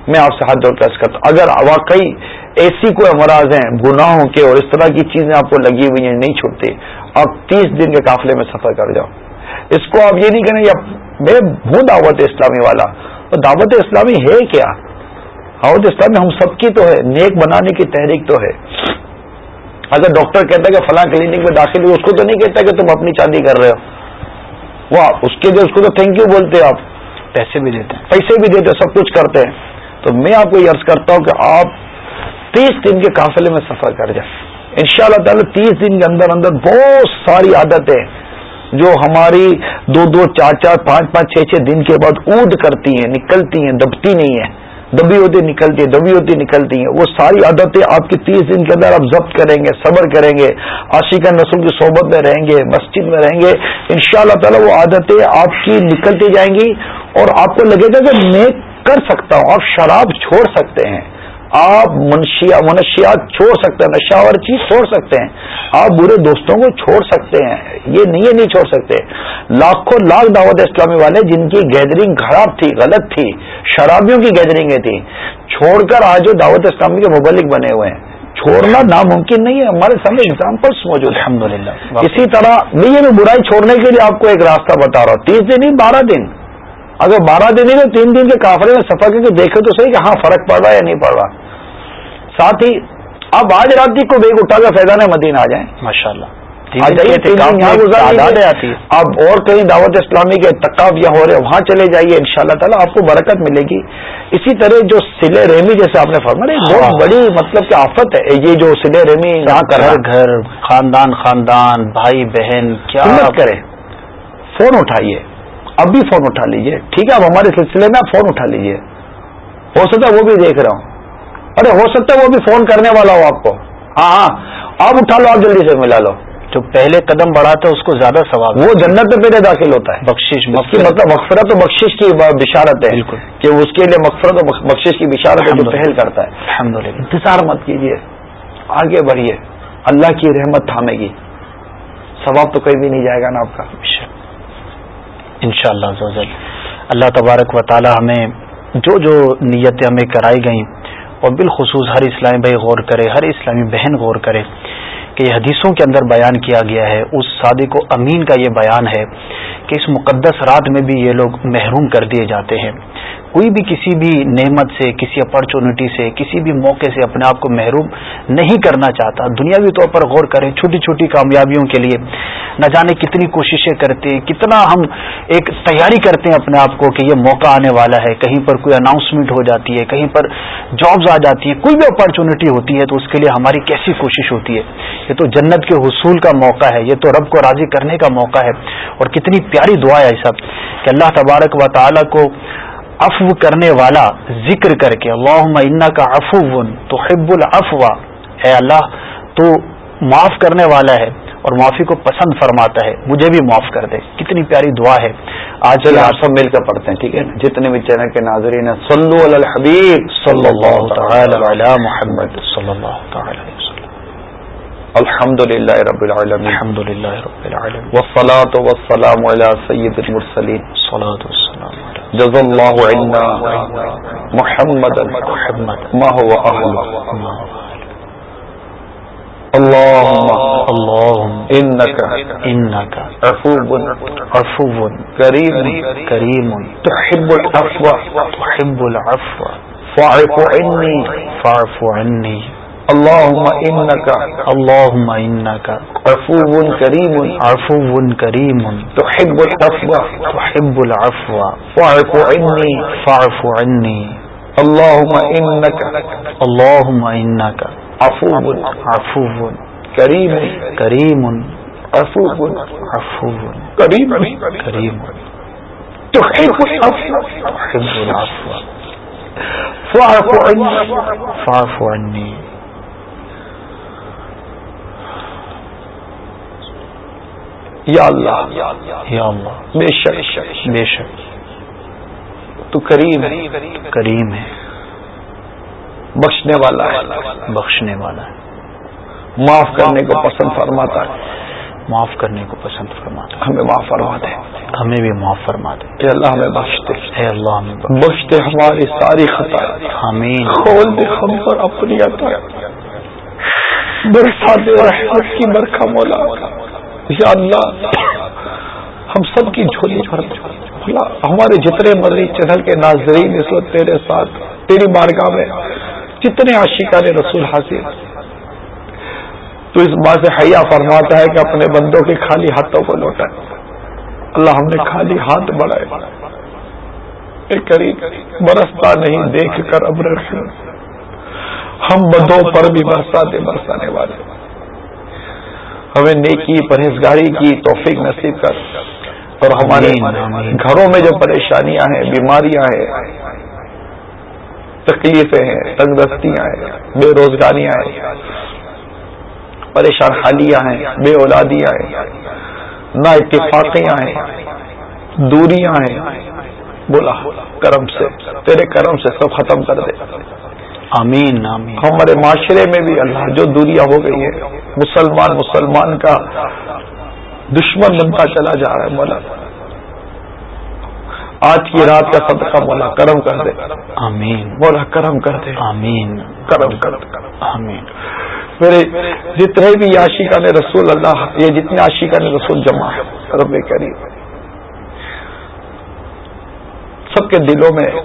میں آپ سے ہاتھ جوڑ کر کرتا ہوں۔ اگر واقعی ایسی کوئی امراض ہیں، گناہوں کے اور اس طرح کی چیزیں آپ کو لگی ہوئی ہیں، نہیں چھوٹتی آپ تیس دن کے قافلے میں سفر کر جاؤ۔ اس کو آپ یہ نہیں کہیں میں ہوں دعوت اسلامی والا۔ تو دعوت اسلامی ہے کیا؟ دعوت اسلامی ہم سب کی تو ہے، نیک بنانے کی تحریک تو ہے۔ اگر ڈاکٹر کہتا ہے کہ فلاں کلینک میں داخل ہوئی اس کو تو نہیں کہتا کہ تم اپنی چاندی کر رہے ہو۔ وہ اس کے لیے اس کو تو تھینک یو بولتے آپ۔ پیسے بھی دیتے پیسے بھی دیتے سب کچھ کرتے ہیں۔ تو میں آپ کو یہ عرض کرتا ہوں کہ آپ تیس دن کے قافلے میں سفر کر جائیں۔ ان شاء اللہ تعالی تیس دن کے اندر اندر بہت ساری عادتیں جو ہماری دو دو چار چار پانچ پانچ چھ چھ دن کے بعد اود کرتی ہیں نکلتی ہیں دبتی نہیں ہیں۔ دبی ہوتی نکلتی ہیں دبی ہوتی نکلتی ہیں۔ وہ ساری عادتیں آپ کی تیس دن کے اندر آپ ضبط کریں گے، صبر کریں گے۔ عاشقہ نسل کی صحبت میں رہیں گے، مسجد میں رہیں گے۔ ان شاء اللہ تعالیٰ وہ عادتیں آپ کی نکلتی جائیں گی اور آپ کو لگے گا کہ میں کر سکتا ہوں، آپ شراب چھوڑ سکتے ہیں۔ آپ منشیات چھوڑ سکتے ہیں نشاور چیز چھوڑ سکتے ہیں۔ آپ برے دوستوں کو چھوڑ سکتے ہیں۔ یہ نہیں ہے نہیں چھوڑ سکتے۔ لاکھوں لاکھ دعوت اسلامی والے جن کی گیدرنگ خراب تھی غلط تھی شرابیوں کی گیدرنگیں تھی چھوڑ کر آج جو دعوت اسلامی کے مبلک بنے ہوئے ہیں۔ چھوڑنا ناممکن نہیں ہے۔ ہمارے سامنے اگزامپلس موجود ہیں الحمد للہ اسی طرح میں یہ برائی چھوڑنے کے لیے آپ کو ایک راستہ بتا رہا ہوں۔ تیس دن ہی بارہ دن۔ اگر بارہ دن ہی تو تین دن کے کافرے میں سفر کر کے دیکھے تو صحیح کہ ہاں فرق پڑ رہا ہے یا نہیں پڑ رہا۔ ساتھ ہی اب آج رات کو بیگ اٹھا کر فیضان مدینہ آ جائیں۔ ماشاء اللہ اب اور کہیں دعوت اسلامی کے تقاب یا ہو رہے وہاں چلے جائیے ان شاء اللہ تعالیٰ آپ کو برکت ملے گی۔ اسی طرح جو سلے ریمی جیسے آپ نے فرمایا بہت ہاں۔ بڑی مطلب کہ آفت ہے۔ یہ جو سلے یہاں کر گھر خاندان خاندان بھائی بہن کیا کرے فون اٹھائیے۔ اب بھی فون اٹھا لیجیے ٹھیک ہے اب ہمارے سلسلے میں آپ فون اٹھا لیجیے ہو سکتا ہے وہ بھی دیکھ رہا ہوں۔ ارے ہو سکتا ہے وہ بھی فون کرنے والا ہو آپ کو۔ ہاں ہاں۔ آپ اٹھا لو آپ جلدی سے ملا لو۔ جو پہلے قدم بڑھاتا ہے اس کو زیادہ ثواب۔ وہ جنت میں پہلے داخل ہوتا ہے۔ بخشش مطلب مغفرت و بخشش کی بشارت ہے بالکل۔ کہ اس کے لیے مغفرت و بخشش کی بشارت ہے جو پہل کرتا ہے۔ الحمد للہ انتظار مت کیجیے آگے بڑھیے اللہ کی رحمت تھامے گی۔ ثواب تو کہیں بھی نہیں جائے گا نا آپ کا۔ ان شاء اللہ اللہ تبارک و تعالی ہمیں جو جو نیتیں ہمیں کرائی گئیں اور بالخصوص ہر اسلامی بھائی غور کرے، ہر اسلامی بہن غور کرے کہ یہ حدیثوں کے اندر بیان کیا گیا ہے، اس صادق و امین کا یہ بیان ہے کہ اس مقدس رات میں بھی یہ لوگ محروم کر دیے جاتے ہیں۔ کوئی بھی کسی بھی نعمت سے، کسی اپرچونٹی سے، کسی بھی موقع سے اپنے آپ کو محروم نہیں کرنا چاہتا۔ دنیاوی طور پر غور کریں چھوٹی چھوٹی کامیابیوں کے لیے۔ نہ جانے کتنی کوششیں کرتے ہیں کتنا ہم ایک تیاری کرتے ہیں اپنے آپ کو کہ یہ موقع آنے والا ہے۔ کہیں پر کوئی اناؤنسمنٹ ہو جاتی ہے، کہیں پر جابز آ جاتی ہے کوئی بھی اپرچونٹی ہوتی ہے تو اس کے لیے ہماری کیسی کوشش ہوتی ہے؟ یہ تو جنت کے حصول کا موقع ہے، یہ تو رب کو راضی کرنے کا موقع ہے۔ اور کتنی پیاری دعا ہے سب کہ اللہ تبارک و تعالی کو افو کرنے والا ذکر کر کے اللہ کا افو تو حب الافوا اے اللہ تو معاف کرنے والا ہے اور معافی کو پسند فرماتا ہے۔ مجھے بھی معاف کر دے۔ کتنی پیاری دعا ہے۔ آج آپ سب مل کر پڑھتے ہیں ٹھیک ہے جتنے بھی چینل کے ناظرین ہیں صلو علی الحبیب۔ صلی اللہ تعالی علی محمد۔ صلی اللہ تعالی وسلم۔ الحمد للہ رب العالمین۔ الحمد للہ رب العالمین۔ والصلاة والسلام علی سید المرسلین۔ صلاة والسلام علی جز اللہ عنا محمد ما هو اہل اللهم اللهم إنك إنك عفو عفو كريم كريم تحب العفو. تحب العفو. فاعف عني فاعف عني اللهم إنك اللهم إنك عفو كريم عفو كريم تحب العفو. تحب العفو. فاعف عني فاعف عني اللهم إنك اللهم إنك عفو عفو كريم كريم عفو عفو كريم كريم تحب العفو. تحب العفو. فاعف عني فاعف عني یا اللہ یا اللہ. بے شک بے شک. تو کریم کریم ہے. بخشنے والا ہے. بخشنے والا ہے. معاف کرنے کو پسند فرماتا ہے. معاف کرنے کو پسند فرماتا ہے. ہمیں معاف فرما دے. ہمیں بھی معاف فرما دے. اے اللہ ہمیں بخش دے. اے اللہ ہمیں بخش بخش دے ہماری ساری خطا. آمین. کھول دے ہم پر اپنی عطا. برسا دے رحمت کی برکھا مولا. یا اللہ، ہم سب کی جھولی بھر بھلا ہمارے جتنے مرضی چینل کے ناظرین اس وقت تیرے ساتھ، تیری بارگاہ میں جتنے عاشقان رسول حاصل تو اس بات سے حیا فرماتا ہے کہ اپنے بندوں کے خالی ہاتھوں کو لوٹائے اللہ ہم نے خالی ہاتھ بڑھائے۔ قریب برستا نہیں، دیکھ کر ابر رحم ہم بدوں پر بھی برساتے برسانے والے۔ ہمیں نیکی پرہیزگاری کی توفیق نصیب کر۔ اور ہمارے گھروں میں جو پریشانیاں ہیں بیماریاں ہیں تکلیفیں ہیں تنگ دستیاں ہیں بے روزگاریاں ہیں پریشان حالیاں ہیں بے اولادیاں ہیں نا اتفاقیاں ہیں دوریاں ہیں بولا کرم سے تیرے کرم سے سب ختم کر دے۔ آمین آمین۔ ہمارے معاشرے میں بھی اللہ جو دوریاں ہو گئی ہے مسلمان مسلمان کا دشمن بنتا چلا جا رہا ہے مولا۔ آج کی رات کا صدقہ مولا کرم کر دے۔ آمین۔ مولا کرم کر دے۔ آمین۔ کرم کر دے آمین۔ میرے جتنے بھی عاشقان رسول اللہ یہ جتنے عاشقان رسول جمع ہے رب کریم۔ سب کے دلوں میں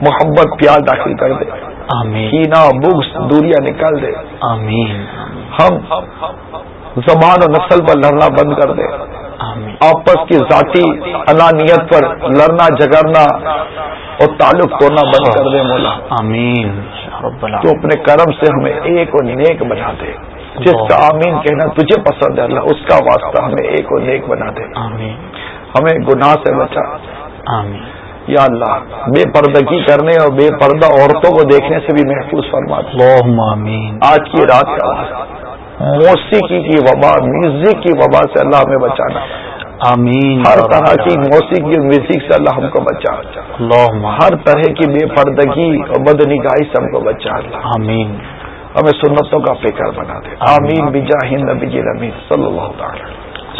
محبت پیار داخل کر دے۔ آمین۔ کینا بغض دوریاں نکال دے۔ آمین۔ ہم زبان و نسل پر لڑنا بند کر دے۔ آمین۔ آپس کی ذاتی انانیت پر لڑنا جگرنا اور تعلق توڑنا بند کر دے مولا۔ آمین۔ تو اپنے کرم سے ہمیں ایک اور نیک بنا دے۔ جس کا آمین کہنا تجھے پسند ہے اللہ اس کا واسطہ ہمیں ایک اور نیک بنا دے۔ آمین۔ ہمیں گناہ سے بچا۔ آمین۔ یا اللہ بے پردگی کرنے اور بے پردہ عورتوں کو دیکھنے سے بھی محفوظ فرما آمین۔ آج کی رات کا موسیقی کی وبا میوزک کی وبا سے اللہ ہمیں بچانا۔ آمین۔ ہر طرح کی۔ موسیقی اور میوزک سے اللہ ہم کو بچا۔ اللہم ہر طرح کی بے پردگی اور بد نگاہی سے ہم کو بچا۔ اللہ آمین۔ ہمیں سنتوں کا فکر بنا دے۔ آمین۔ بجاہ نبی امین۔ صلی اللہ تعالی۔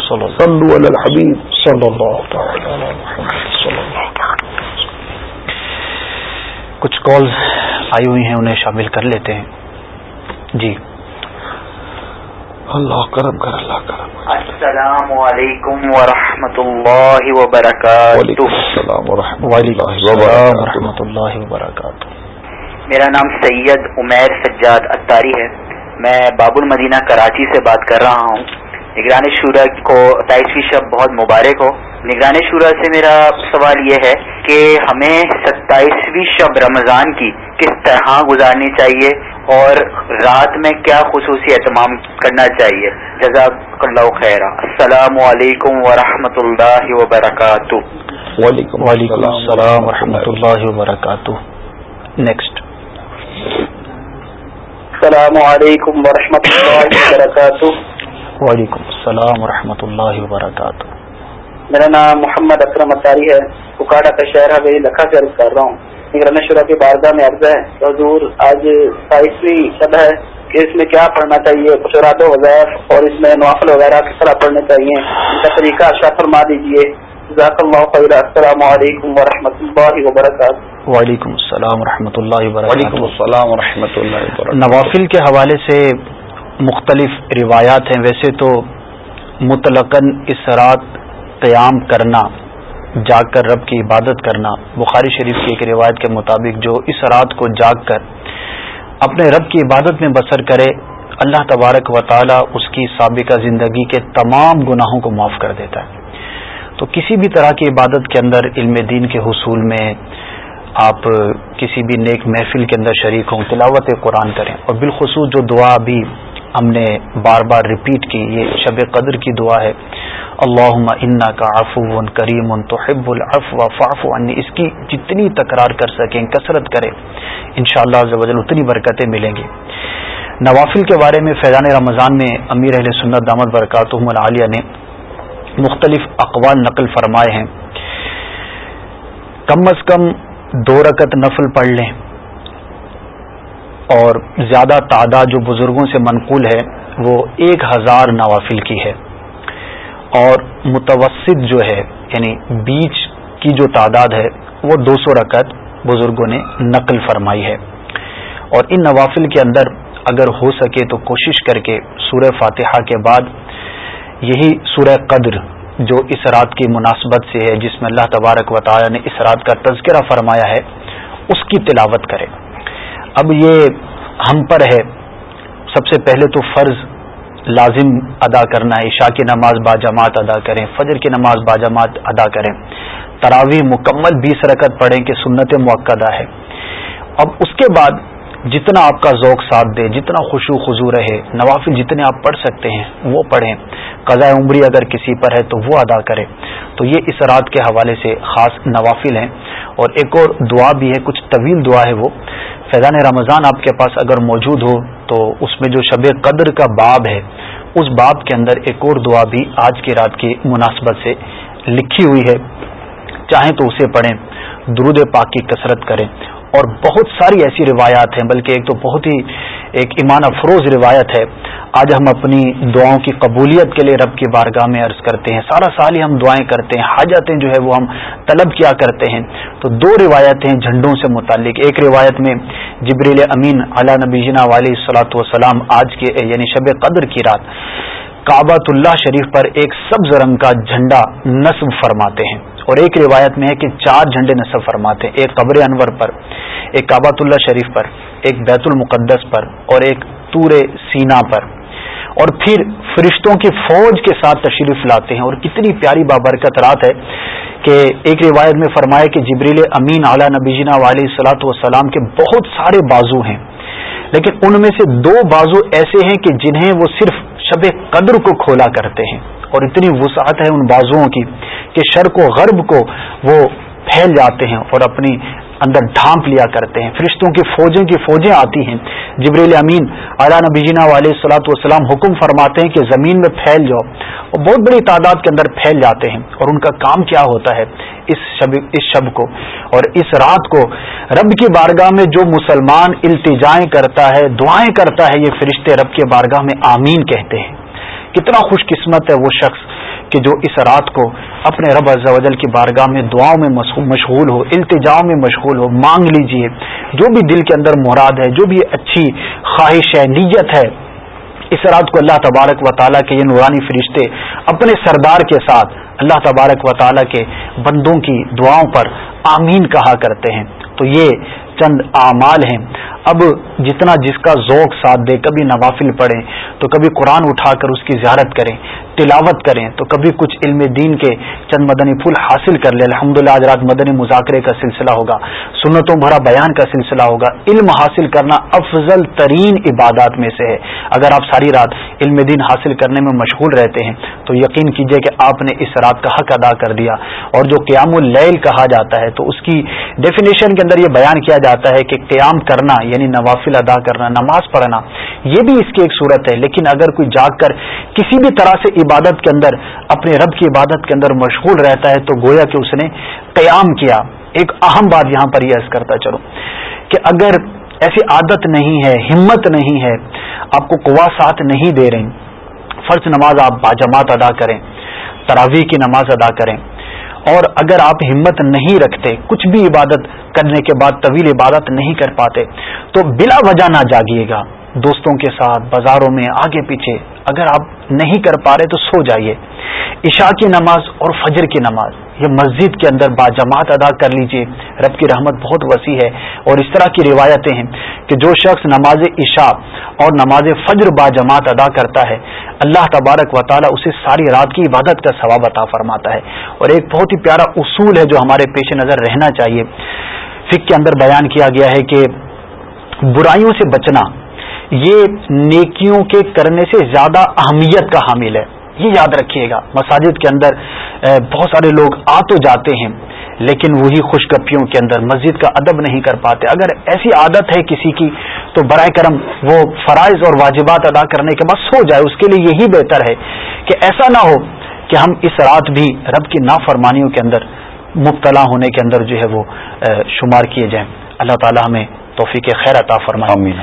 اللہ صلو علی الحبیب۔ صلی اللہ تعالی۔ صلی اللہ تعالی۔ کچھ کالز آئی ہوئی ہیں انہیں شامل کر لیتے ہیں۔ جی۔ اللہ کرم کر اللہ کرم۔ السلام علیکم ورحمۃ اللہ وبرکاتہ۔ السلام ورحمۃ اللہ وبرکاتہ۔ ورحمۃ اللہ وبرکاتہ۔ میرا نام سید عمیر سجاد اتاری ہے۔ میں باب المدینہ کراچی سے بات کر رہا ہوں۔ نگران شورا کو ستائیسویں شب بہت مبارک ہو۔ نگران شورا سے میرا سوال یہ ہے کہ ہمیں ستائیسویں شب رمضان کی کس طرح گزارنی چاہیے اور رات میں کیا خصوصی اہتمام کرنا چاہیے؟ جزاک اللہ خیر السلام علیکم ورحمۃ اللہ وبرکاتہ۔ وعلیکم السلام ورحمۃ اللہ وبرکاتہ۔ نیکسٹ السلام علیکم ورحمۃ اللہ وبرکاتہ۔ وعلیکم السلام ورحمۃ اللہ وبرکاتہ۔ میرا نام محمد اکرم اتاری ہے ککاڑا کا شہر حویلی لکھا سے عرض کر رہا ہوں۔ نگران شورا کی بارگاہ میں عرض ہے کہ حضور آج ستائیسویں شب ہے کہ اس میں کیا پڑھنا چاہیے؟ خشورات و وظائف اور اس میں نوافل وغیرہ کس طرح پڑھنے چاہیے۔ ان کا طریقہ اشرا فرما دیجیے جزاک اللہ خیر۔ السلام علیکم ورحمۃ اللہ وبرکاتہ۔ وعلیکم السلام ورحمۃ اللہ وعلیکم وبرکاتہ السلام ورحمۃ اللہ وبرکاتہ۔ نوافل کے حوالے سے مختلف روایات ہیں۔ ویسے تو متلقن اس رات قیام کرنا، جاگ کر رب کی عبادت کرنا۔ بخاری شریف کی ایک روایت کے مطابق جو اس رات کو جاگ کر اپنے رب کی عبادت میں بسر کرے، اللہ تبارک و تعالی اس کی سابقہ زندگی کے تمام گناہوں کو معاف کر دیتا ہے۔ تو کسی بھی طرح کی عبادت کے اندر علم دین کے حصول میں آپ کسی بھی نیک محفل کے اندر شریک ہوں، تلاوت قرآن کریں اور بالخصوص جو دعا بھی ہم نے بار بار ریپیٹ کی، یہ شب قدر کی دعا ہے۔ اللہ انا کا افو کریم تو حب العف فاف عنی۔ اس کی جتنی تکرار کر سکیں، کثرت کریں ان شاء اللہ اتنی برکتیں ملیں گی۔ نوافل کے بارے میں فیضان رمضان میں امیر اہل سنت دامد برکاتہم العالیہ نے مختلف اقوال نقل فرمائے ہیں۔ کم از کم دو رکت نفل پڑھ لیں۔ اور زیادہ تعداد جو بزرگوں سے منقول ہے، وہ ایک ہزار نوافل کی ہے۔ اور متوسط جو ہے یعنی بیچ کی جو تعداد ہے، وہ دو سو رکت بزرگوں نے نقل فرمائی ہے۔ اور ان نوافل کے اندر اگر ہو سکے تو کوشش کر کے سورہ فاتحہ کے بعد یہی سورہ قدر جو اس رات کی مناسبت سے ہے، جس میں اللہ تبارک و تعالی نے اس رات کا تذکرہ فرمایا ہے، اس کی تلاوت کرے۔ اب یہ ہم پر ہے، سب سے پہلے تو فرض لازم ادا کرنا ہے، عشاء کی نماز با جماعت ادا کریں، فجر کی نماز با جماعت ادا کریں۔ تراوی مکمل بیس رکت پڑھیں کہ سنت موقع ہے۔ اب اس کے بعد جتنا آپ کا ذوق ساتھ دے، جتنا خوشو خزو رہے، نوافل جتنے آپ پڑھ سکتے ہیں، وہ پڑھیں۔ قضاء عمری اگر کسی پر ہے تو وہ ادا کرے تو یہ اس رات کے حوالے سے خاص نوافل ہیں۔ اور ایک اور دعا بھی ہے، کچھ طویل دعا ہے وہ۔ فیضان رمضان آپ کے پاس اگر موجود ہو تو اس میں جو شب قدر کا باب ہے، اس باب کے اندر ایک اور دعا بھی آج کی رات کی مناسبت سے لکھی ہوئی ہے۔ چاہیں تو اسے پڑھیں۔ درود پاک کی کثرت کریں۔ اور بہت ساری ایسی روایات ہیں، بلکہ ایک تو بہت ہی ایک ایمان افروز روایت ہے۔ آج ہم اپنی دعاؤں کی قبولیت کے لیے رب کی بارگاہ میں عرض کرتے ہیں۔ سارا سال ہی ہم دعائیں کرتے ہیں، حاجتیں جو ہے وہ ہم طلب کیا کرتے ہیں۔ تو دو روایتیں جھنڈوں سے متعلق۔ ایک روایت میں جبریل امین علا نبی جنا والی صلاحت وسلام آج کے یعنی شب قدر کی رات کعبۃ اللہ شریف پر ایک سبز رنگ کا جھنڈا نصب فرماتے ہیں۔ اور ایک روایت میں ہے کہ چار جھنڈے نصب فرماتے ہیں، ایک قبر انور پر، ایک کعبۃ اللہ شریف پر، ایک بیت المقدس پر اور ایک تور سینا پر۔ اور پھر فرشتوں کی فوج کے ساتھ تشریف لاتے ہیں۔ اور کتنی پیاری بابرکت رات ہے کہ ایک روایت میں فرمایا کہ جبریل امین اعلیٰ نبیجنا علیہ صلاحت وسلام کے بہت سارے بازو ہیں۔ لیکن ان میں سے دو بازو ایسے ہیں کہ جنہیں وہ صرف شب قدر کو کھولا کرتے ہیں۔ اور اتنی وسعت ہے ان بازوؤں کی کہ شرق و غرب کو وہ پھیل جاتے ہیں اور اپنی اندر ڈھانپ لیا کرتے ہیں۔ فرشتوں کی فوجیں کی فوجیں آتی ہیں۔ جبریل امین اعلیٰ نبیجینا علیہ صلاحت والسلام حکم فرماتے ہیں کہ زمین میں پھیل جاؤ۔ اور بہت بڑی تعداد کے اندر پھیل جاتے ہیں۔ اور ان کا کام کیا ہوتا ہے؟ اس شب اس شب کو۔ اور اس رات کو رب کی بارگاہ میں جو مسلمان التجائیں کرتا ہے، دعائیں کرتا ہے، یہ فرشتے رب کے بارگاہ میں آمین کہتے ہیں۔ کتنا خوش قسمت ہے وہ شخص کہ جو اس رات کو اپنے رب جل کی بارگاہ میں دعاؤں میں مشغول ہو، التجاؤں میں مشغول ہو، مانگ لیجیے۔ جو بھی دل کے اندر مراد ہے، جو بھی اچھی خواہش ہے، نیت ہے، اس رات کو اللہ تبارک و تعالیٰ کے یہ نورانی فرشتے اپنے سردار کے ساتھ اللہ تبارک و تعالیٰ کے بندوں کی دعاؤں پر آمین کہا کرتے ہیں۔ تو یہ چند اعمال ہیں۔ اب جتنا جس کا ذوق ساتھ دے، کبھی نوافل پڑھیں تو کبھی قرآن اٹھا کر اس کی زیارت کریں، تلاوت کریں تو کبھی کچھ علم دین کے چند مدنی پھول حاصل کر لیں۔ الحمد للہ آج رات مدنی مذاکرے کا سلسلہ ہوگا، سنتوں بھرا بیان کا سلسلہ ہوگا۔ علم حاصل کرنا افضل ترین عبادات میں سے ہے۔ اگر آپ ساری رات علم دین حاصل کرنے میں مشغول رہتے ہیں تو یقین کیجیے کہ آپ نے اس رات کا حق ادا کر دیا۔ اور جو قیام اللیل کہا جاتا ہے تو اس کی ڈیفینیشن کے اندر یہ بیان کیا جاتا ہے کہ قیام کرنا یعنی نوافل ادا کرنا، نماز پڑھنا، یہ بھی اس کی ایک صورت ہے۔ لیکن اگر کوئی جاگ کر کسی بھی طرح سے عبادت کے اندر، اپنے رب کی عبادت کے اندر مشغول رہتا ہے، تو گویا کہ اس نے قیام کیا۔ ایک اہم بات یہاں پر یہ عرض کرتا چلو کہ اگر ایسی عادت نہیں ہے، ہمت نہیں ہے، آپ کو قوا ساتھ نہیں دے رہے، فرض نماز آپ باجماعت ادا کریں، تراویح کی نماز ادا کریں اور اگر آپ ہمت نہیں رکھتے، کچھ بھی عبادت کرنے کے بعد طویل عبادت نہیں کر پاتے، تو بلا وجہ نہ جاگیے گا۔ دوستوں کے ساتھ، بازاروں میں، آگے پیچھے۔ اگر آپ نہیں کر پا رہے تو سو جائیے۔ عشاء کی نماز اور فجر کی نماز۔ یہ مسجد کے اندر باجماعت ادا کر لیجیے۔ رب کی رحمت بہت وسیع ہے۔ اور اس طرح کی روایتیں ہیں کہ جو شخص نماز عشاء اور نماز فجر باجماعت ادا کرتا ہے، اللہ تبارک و تعالیٰ اسے ساری رات کی عبادت کا ثواب عطا فرماتا ہے۔ اور ایک بہت ہی پیارا اصول ہے جو ہمارے پیش نظر رہنا چاہیے۔ فک کے اندر بیان کیا گیا ہے کہ برائیوں سے بچنا یہ نیکیوں کے کرنے سے زیادہ اہمیت کا حامل ہے۔ یہ یاد رکھیے گا، مساجد کے اندر بہت سارے لوگ آ تو جاتے ہیں، لیکن وہی خوش گپیوں کے اندر مسجد کا ادب نہیں کر پاتے۔ اگر ایسی عادت ہے کسی کی، تو برائے کرم وہ فرائض اور واجبات ادا کرنے کے بعد سو جائے۔ اس کے لیے یہی بہتر ہے کہ ایسا نہ ہو کہ ہم اس رات بھی رب کی نافرمانیوں کے اندر، مبتلا ہونے کے اندر جو ہے وہ شمار کیے جائیں۔ اللہ تعالی ہمیں توفیق خیر عطا فرمائے۔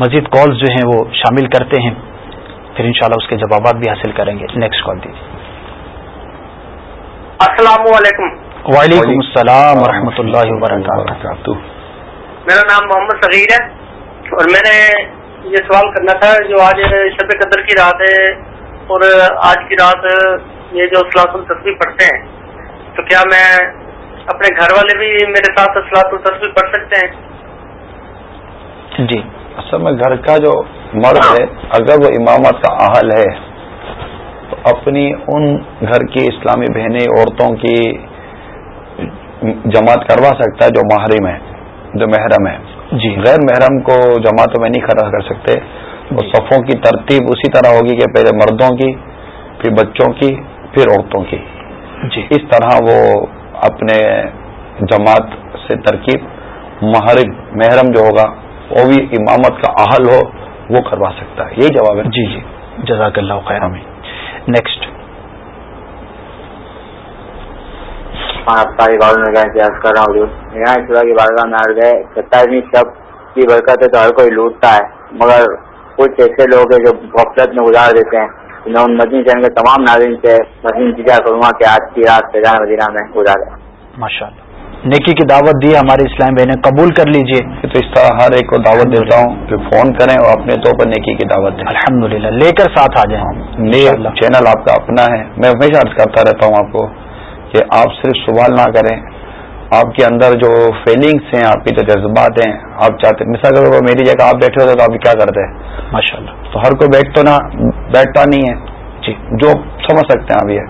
مزید کالز جو ہیں وہ شامل کرتے ہیں۔ پھر انشاءاللہ اس کے جوابات بھی حاصل کریں گے۔ نیکسٹ کال دیجیے۔ السلام علیکم۔ وعلیکم السلام ورحمۃ اللہ وبرکاتہ۔ میرا نام محمد صغیر ہے اور میں نے یہ سوال کرنا تھا جو آج شب قدر کی رات ہے اور آج کی رات یہ جو سلاط التصویر پڑھتے ہیں تو کیا میں اپنے گھر والے بھی میرے ساتھ سلاط التصویر پڑھ سکتے ہیں؟ جی۔ اصل میں گھر کا جو مرد ہے اگر وہ امامت کا اہل ہے تو اپنی ان گھر کی اسلامی بہنیں عورتوں کی جماعت کروا سکتا ہے جو محرم ہے جو محرم ہے۔ جی۔ غیر محرم کو جماعتوں میں نہیں کھڑا کر سکتے۔ وہ صفوں کی ترتیب اسی طرح ہوگی کہ پہلے مردوں کی پھر بچوں کی پھر عورتوں کی۔ جی۔ اس طرح وہ اپنے جماعت سے ترکیب محرم محرم جو ہوگا وہ بھی امامت کا اہل ہو وہ کروا سکتا ہے۔ یہی جواب ہے۔ جی جی۔ جزاک اللہ خیر۔ میں نیکسٹ ساری میں احتیاط کر رہا ہوں یہاں کی بارگاہ میں ہر گئے ستائیسویں شب کی برکت ہے تو ہر کوئی لوٹتا ہے مگر کچھ ایسے لوگ ہیں جو غفلت میں گزار دیتے ہیں۔ میں ان مدنی چین کے تمام ناظرین سے مدنی انتظار کروں گا کہ آج کی رات فیضان مدینہ میں گزارے ماشاء اللہ نیکی کی دعوت دی ہمارے اسلام بہنیں قبول کر لیجیے۔ تو اس طرح ہر ایک کو دعوت دیتا ہوں کہ فون کریں اور اپنے طور پر نیکی کی دعوت دیں۔ الحمد لے کر ساتھ آ جائیں۔ یہ چینل آپ کا اپنا ہے۔ میں ہمیشہ عرض کرتا رہتا ہوں آپ کو کہ آپ صرف سوال نہ کریں۔ آپ کے اندر جو فیلنگس ہیں آپ کی جو جذبات ہیں آپ چاہتے مثال کے طور پر میری جگہ آپ بیٹھے ہوتے تو آپ کیا کرتے؟ ہیں ماشاء اللہ تو ہر کوئی بیٹھ تو نہ بیٹھتا نہیں ہے۔ جی۔ جو سمجھ سکتے ہیں اب یہ۔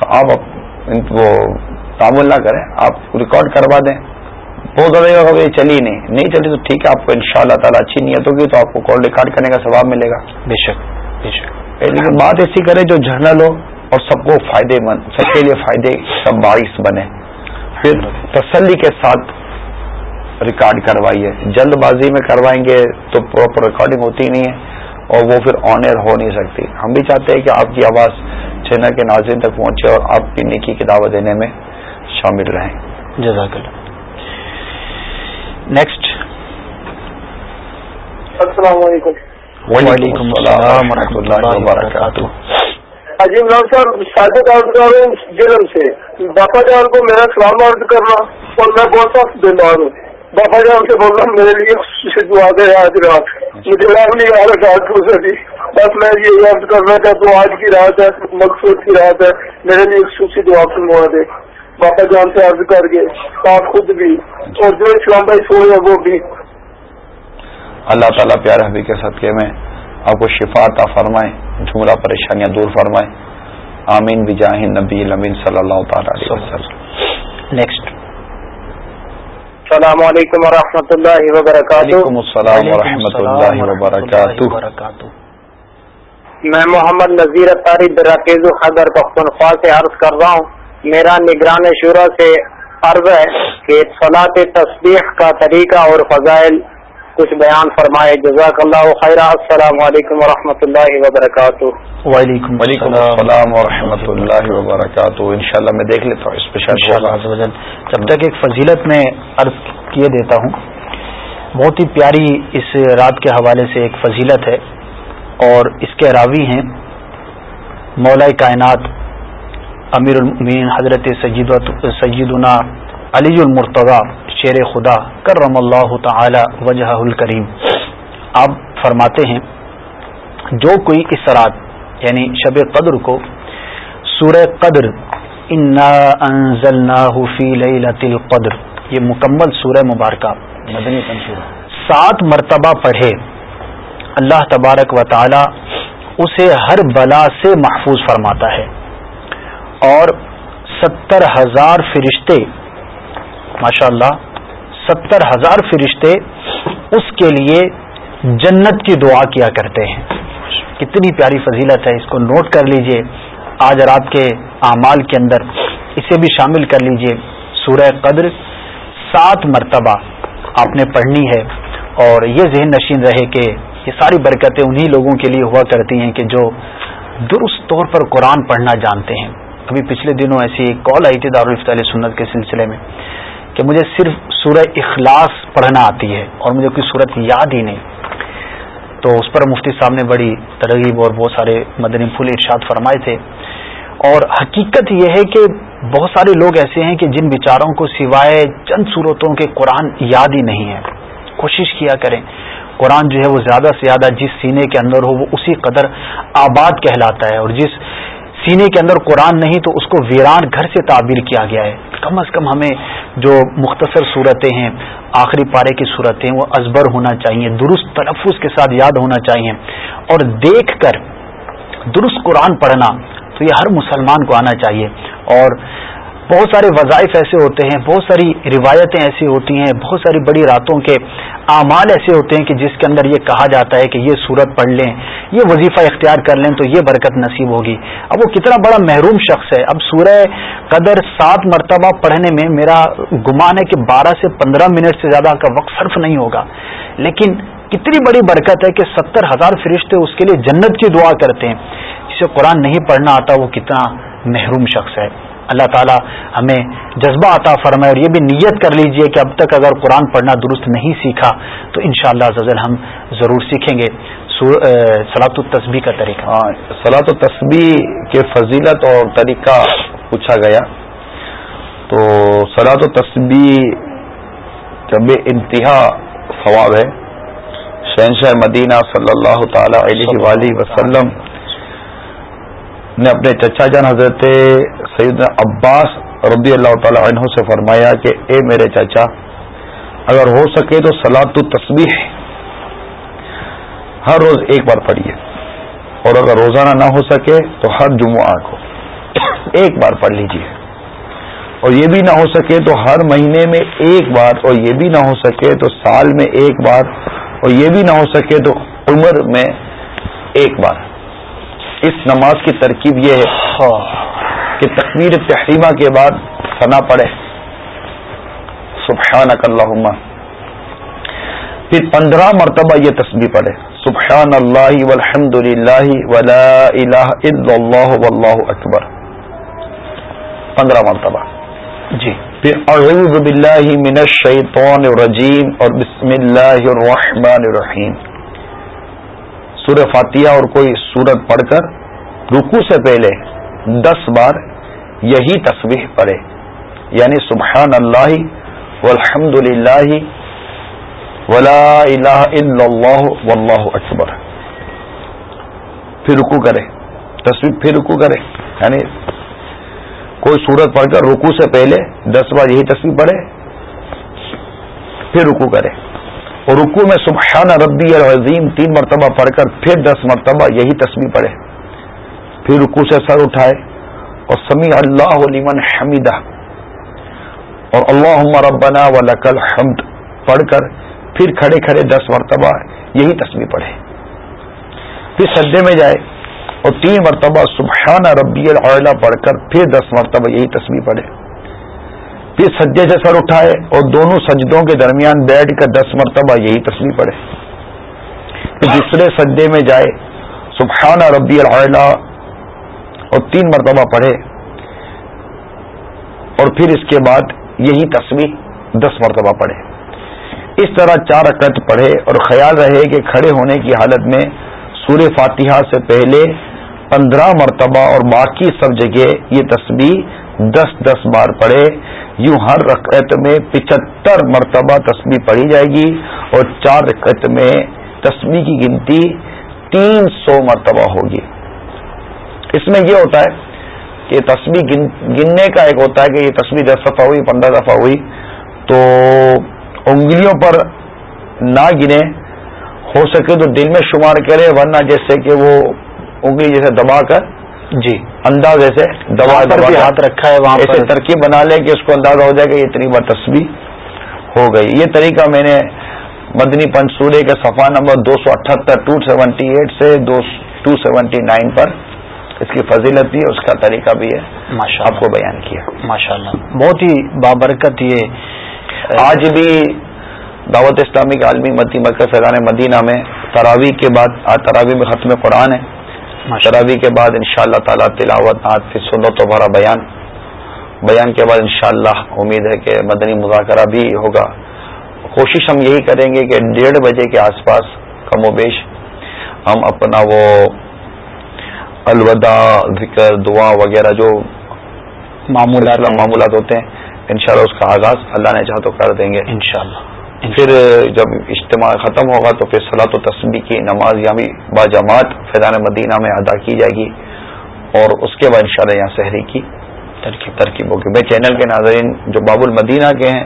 تو آپ وہ تعمل نہ کریں آپ ریکارڈ کروا دیں۔ بہت زیادہ یہ چلی نہیں۔ نہیں چلی تو ٹھیک ہے آپ کو ان شاء اللہ تعالیٰ اچھی نیت ہوگی تو آپ کو کال ریکارڈ کرنے کا ثواب ملے گا۔ بے شک بے شک۔ لیکن بات ایسی کرے جو جرنل ہو اور سب کو فائدے مند سب کے لیے فائدے سب باعث بنے۔ پھر تسلی کے ساتھ ریکارڈ کروائیے۔ جلد بازی میں کروائیں گے تو پراپر ریکارڈنگ ہوتی نہیں ہے اور وہ پھر آن ایئر ہو نہیں سکتی۔ ہم بھی چاہتے ہیں کہ آپ کی آواز چینل کے ناظرین تک پہنچے اور آپ کی نیکی کی دعوت دینے میں شامل رہیں۔ جزاک اللہ۔ نیکسٹ السلام علیکم۔ وعلیکم السلام ورحمۃ اللہ وبرکاتہ۔ عجیب نام صاحب شاید عرض کر رہا ہوں جلم سے۔ باپا جان کو میرا سلام عرض کرنا اور میں بہت سخت بیمار ہوں۔ باپا جان سے بول رہا ہوں میرے لیے دعا دے آج رات۔ مجھے نام نہیں آ رہا رات کو سے بس میں یہ عرض کرنا چاہتا ہوں آج کی رات ہے مقصود کی رات ہے۔ میرے لیے سوچی دعا فرما دے۔ باپا جان سے عرض کر کے آپ خود بھی اور جو اسلام بھائی سو ہے وہ بھی۔ اللہ تعالیٰ پیارے حبی کے صدقے میں آپ کو شفا عطا فرمائیں جملہ پریشانیاں دور فرمائیں آمین بجاہ نبی امین صلی اللہ تعالیٰ علیہ وسلم۔ نیکسٹ السلام علیکم ورحمۃ اللہ وبرکاتہ۔ وعلیکم السلام ورحمۃ اللہ وبرکاتہ۔ میں محمد نذیر اطاری براکیز خبر پختونخوا سے عرض کر رہا ہوں۔ میرا نگران شورا سے عرض ہے کہ صلاح تصدیق کا طریقہ اور فضائل کچھ بیان فرمائے. جزاک اللہ خیر السلام علیکم و اللہ وبرکاتہ. وعلیکم السلام. و اللہ وبرکاتہ. ان شاء اللہ میں دیکھ لیتا ہوں اسپیشل جب تک ایک فضیلت میں عرض کیے دیتا ہوں بہت ہی پیاری اس رات کے حوالے سے ایک فضیلت ہے اور اس کے راوی ہیں مولا کائنات امیر المین حضرت سیدنا علی المرتضی شیر خدا کرم اللہ تعالی وجہ الکریم۔ آپ فرماتے ہیں جو کوئی اس رات یعنی شب قدر کو سورہ قدر فی لیلۃ القدر۔ یہ مکمل سورہ مبارکہ۔ مدنی سات مرتبہ پڑھے اللہ تبارک و تعالی اسے ہر بلا سے محفوظ فرماتا ہے۔ اور ستر ہزار فرشتے ماشاء اللہ ستر ہزار فرشتے اس کے لیے جنت کی دعا کیا کرتے ہیں۔ کتنی پیاری فضیلت ہے، اس کو نوٹ کر لیجیے۔ آج رات کے اعمال کے اندر اسے بھی شامل کر لیجیے۔ سورہ قدر سات مرتبہ آپ نے پڑھنی ہے اور یہ ذہن نشین رہے کہ یہ ساری برکتیں انہی لوگوں کے لیے ہوا کرتی ہیں کہ جو درست طور پر قرآن پڑھنا جانتے ہیں۔ ابھی پچھلے دنوں ایسی ایک کال آئی تھی دارالفت علیہ سنت کے سلسلے میں کہ مجھے صرف سورہ اخلاص پڑھنا آتی ہے اور مجھے کوئی صورت یاد ہی نہیں۔ تو اس پر مفتی صاحب نے بڑی ترغیب اور بہت سارے مدنی پھول ارشاد فرمائے تھے۔ اور حقیقت یہ ہے کہ بہت سارے لوگ ایسے ہیں کہ جن بیچاروں کو سوائے چند صورتوں کے قرآن یاد ہی نہیں ہے۔ کوشش کیا کریں۔ قرآن جو ہے وہ زیادہ سے زیادہ جس سینے کے اندر ہو، وہ اسی قدر آباد کہلاتا ہے۔ اور جس سینے کے اندر قرآن نہیں تو اس کو ویران گھر سے تعبیر کیا گیا ہے۔ کم از کم ہمیں جو مختصر صورتیں ہیں، آخری پارے کی صورتیں، وہ ازبر ہونا چاہیے، درست تلفظ کے ساتھ یاد ہونا چاہیے۔ اور دیکھ کر درست قرآن پڑھنا تو یہ ہر مسلمان کو آنا چاہیے۔ اور بہت سارے وظائف ایسے ہوتے ہیں، بہت ساری روایتیں ایسی ہوتی ہیں، بہت ساری بڑی راتوں کے اعمال ایسے ہوتے ہیں کہ جس کے اندر یہ کہا جاتا ہے کہ یہ صورت پڑھ لیں، یہ وظیفہ اختیار کر لیں تو یہ برکت نصیب ہوگی۔ اب وہ کتنا بڑا محروم شخص ہے۔ اب سورہ قدر سات مرتبہ پڑھنے میں میرا گمان ہے کہ بارہ سے پندرہ منٹ سے زیادہ کا وقت صرف نہیں ہوگا۔ لیکن کتنی بڑی برکت ہے کہ ستر ہزار فرشتے اس کے لیے جنت کی دعا کرتے ہیں۔ جسے قرآن نہیں پڑھنا آتا وہ کتنا محروم شخص ہے۔ اللہ تعالی ہمیں جذبہ عطا فرمائے اور یہ بھی نیت کر لیجیے کہ اب تک اگر قرآن پڑھنا درست نہیں سیکھا تو انشاءاللہ شاء اللہ ہم ضرور سیکھیں گے۔ سلاۃ التسبیح کا طریقہ۔ ہاں سلاۃ التسبیح کے فضیلت اور طریقہ پوچھا گیا۔ تو سلاۃ و تسبیح کا بے انتہا ثواب ہے، شہنشاہ مدینہ صلی اللہ تعالی علیہ وآلہ وسلم نے اپنے چچا جان حضرت سید عباس رضی اللہ تعالی عنہ سے فرمایا کہ اے میرے چچا، اگر ہو سکے تو سلاد تو تصویر ہر روز ایک بار پڑھیے۔ اور اگر روزانہ نہ ہو سکے تو ہر جمعہ کو ایک بار پڑھ لیجیے۔ اور یہ بھی نہ ہو سکے تو ہر مہینے میں ایک بار، اور یہ بھی نہ ہو سکے تو سال میں ایک بار، اور یہ بھی نہ ہو سکے تو عمر میں ایک بار۔ اس نماز کی ترکیب یہ ہے کہ تقویر تحریمہ کے بعد ثنا پڑے سبحان اللہم۔ پھر پندرہ مرتبہ یہ تصویر پڑھے۔ سبحان اللہ والحمد للہ ولا الہ الا اللہ واللہ اکبر۔ پندرہ مرتبہ۔ جی۔ پھر اعوذ باللہ من الشیطان الرجیم اور بسم اللہ الرحمن الرحیم۔ سورہ فاتحہ اور کوئی سورت پڑھ کر رکو سے پہلے دس بار یہی تصویر پڑھے۔ یعنی سبحان اللہ والحمد للہ ولا الہ الا اللہ واللہ اکبر۔ پھر رکو کرے۔ تصویر پھر رکو کرے۔ یعنی کوئی سورت پڑھ کر رکو سے پہلے دس بار یہی تصویر پڑھے۔ پھر رکو کرے۔ اور رکو میں سبحان ربی العظیم تین مرتبہ پڑھ کر پھر دس مرتبہ یہی تصویر پڑھے۔ پھر رکو سے سر اٹھائے اور سمیع اللہ لمن حمیدہ۔ اور اللہ ربنا و لکل حمد پڑھ کر پھر کھڑے کھڑے دس مرتبہ یہی تصویر پڑھے۔ پھر سجدے میں جائے اور تین مرتبہ سبحان ربی العلا پڑھ کر پھر دس مرتبہ یہی تصویر پڑھے۔ پھر سجے سے سر اٹھائے اور دونوں سجدوں کے درمیان بیٹھ کر دس مرتبہ یہی تصویر پڑھے۔ پھر دوسرے سجدے میں جائے سبحانہ ربی العلا اور تین مرتبہ پڑھے۔ اور پھر اس کے بعد یہی تصویر دس مرتبہ پڑھے۔ اس طرح چار اکت پڑھے اور خیال رہے کہ کھڑے ہونے کی حالت میں سورہ فاتحہ سے پہلے پندرہ مرتبہ اور باقی سب جگہ یہ تصویر دس دس بار پڑھے۔ یوں ہر رکعت میں پچہتر مرتبہ تصویر پڑھی جائے گی اور چار رکعت میں تسبیح کی گنتی تین سو مرتبہ ہوگی۔ اس میں یہ ہوتا ہے کہ تسبیح گننے کا ایک ہوتا ہے کہ یہ تصویر دس دفعہ ہوئی، پندرہ دفعہ ہوئی۔ تو انگلیوں پر نہ گنے، ہو سکے تو دل میں شمار کرے، ورنہ جیسے کہ وہ انگلی جیسے دبا کر جی۔ انداز ایسے دبا ہاتھ رکھا ہے وہاں ایسے ترکیب بنا لے کہ اس کو اندازہ ہو جائے کہ یہ اتنی بار تصویر ہو گئی۔ یہ طریقہ میں نے مدنی پنسورے کے صفحہ نمبر دو سو اٹھہتر ٹو سیونٹی ایٹ سے ٹو سیونٹی نائن پر اس کی فضیلت بھی ہے اس کا طریقہ بھی ہے۔ آپ کو بیان کیا۔ ماشاء اللہ بہت ہی بابرکت یہ آج بھی دعوت اسلامی کے عالمی مدی مرکز فیضان مدینہ میں تراوی کے بعد تراوی میں ختم قرآن ہے۔ تراوی کے بعد ان شاء اللہ تعالیٰ تلاوت آج پھر سنت و بھرا بیان۔ بیان کے بعد انشاءاللہ امید ہے کہ مدنی مذاکرہ بھی ہوگا۔ کوشش ہم یہی کریں گے کہ ڈیڑھ بجے کے آس پاس کم و بیش ہم اپنا وہ الوداع ذکر دعا وغیرہ جو معمولات معمولات ہوتے ہیں انشاءاللہ اس کا آغاز اللہ نے چاہ تو کر دیں گے۔ انشاءاللہ۔ پھر جب اجتماع ختم ہوگا تو پھر صلاح و تسبیح کی نماز یہاں بھی باجامات فیضان مدینہ میں ادا کی جائے گی اور اس کے بعد انشاءاللہ یہاں شہری کی ترکیب. ترکیب ہوگی. میں چینل کے ناظرین جو باب المدینہ کے ہیں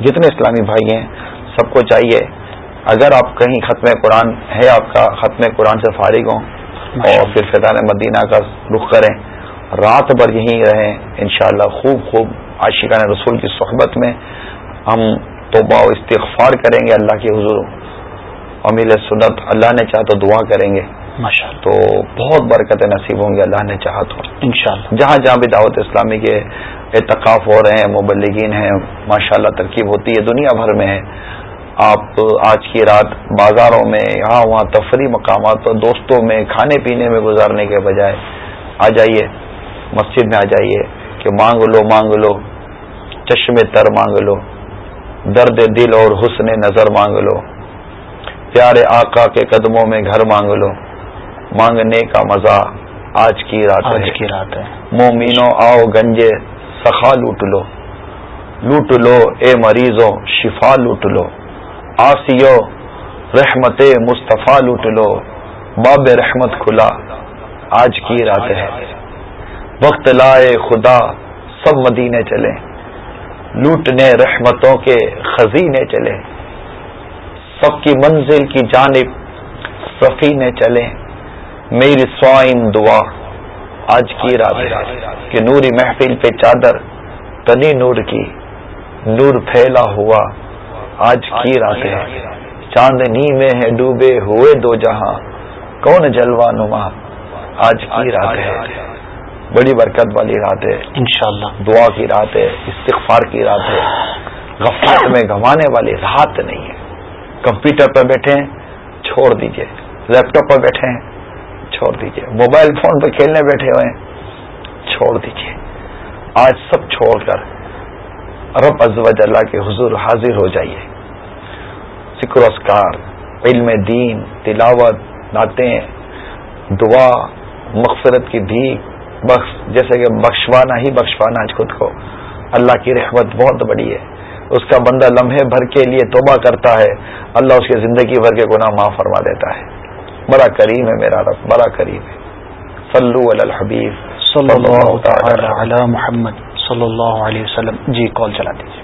جتنے اسلامی بھائی ہیں سب کو چاہیے اگر آپ کہیں ختم قرآن ہے آپ کا ختم قرآن سے فارغ ہوں اور پھر فیضان مدینہ کا رخ کریں رات بھر یہیں رہیں انشاءاللہ خوب خوب عاشقان رسول کی صحبت میں ہم توبہ و استغفار کریں گے اللہ کے حضور. امیل سنت اللہ نے چاہ تو دعا کریں گے. تو بہت برکت نصیب ہوں گے اللہ نے چاہا تو. انشاءاللہ. جہاں جہاں بھی دعوت اسلامی کے اعتکاف ہو رہے ہیں مبلگین ہیں ماشاء اللہ ترکیب ہوتی ہے دنیا بھر میں ہے. آپ آج کی رات بازاروں میں یہاں وہاں تفریح مقامات پر دوستوں میں کھانے پینے میں گزارنے کے بجائے آ جائیے. مسجد میں آ جائیے کہ مانگ لو مانگ لو. چشم تر مانگ لو. درد دل اور حسن نظر مانگ لو۔ پیارے آقا کے قدموں میں گھر مانگ لو۔ مانگنے کا مزہ آج کی رات آج کی رات ہے۔ مومینو آؤ گنجے سخا لوٹ لو۔ لوٹ لو اے مریضوں شفا لوٹ لو۔ آسیو رحمت مصطفیٰ لوٹ لو۔ باب رحمت کھلا۔ آج کی رات ہے۔ وقت لائے خدا سب مدینے چلے لوٹنے رحمتوں کے خزینے چلے۔ سب کی منزل کی جانب سفینے چلے۔ میری سوائم دعا آج کی رات کہ نوری محفل پہ چادر تنی نور کی نور پھیلا ہوا آج کی رات ہے۔ چاندنی میں ہے ڈوبے ہوئے دو جہاں، کون جلوا نما آج کی رات ہے۔ بڑی برکت والی رات ہے۔ انشاءاللہ۔ دعا کی رات ہے استغفار کی رات ہے۔ غفلت میں گنوانے والی رات نہیں ہے۔ کمپیوٹر پر بیٹھے ہیں چھوڑ دیجیے۔ لیپ ٹاپ پر بیٹھے ہیں چھوڑ دیجیے موبائل فون پہ کھیلنے بیٹھے ہوئے ہیں چھوڑ دیجیے آج سب چھوڑ کر رب اللہ کے حضور حاضر ہو جائیے۔ ذکر اسکار علم دین تلاوت نعتیں دعا مغفرت کی بھیک بخش جیسے کہ بخشوانا ہی بخشوانا آج خود کو۔ اللہ کی رحمت بہت بڑی ہے۔ اس کا بندہ لمحے بھر کے لیے توبہ کرتا ہے۔ اللہ اس کے زندگی بھر کے گناہ معاف فرما دیتا ہے۔ بڑا کریم ہے میرا رب بڑا کریم ہے۔ صلو علی الحبیب۔ صلی اللہ تعالی علی محمد صلی اللہ علیہ وسلم۔ جی کال چلا دیجیے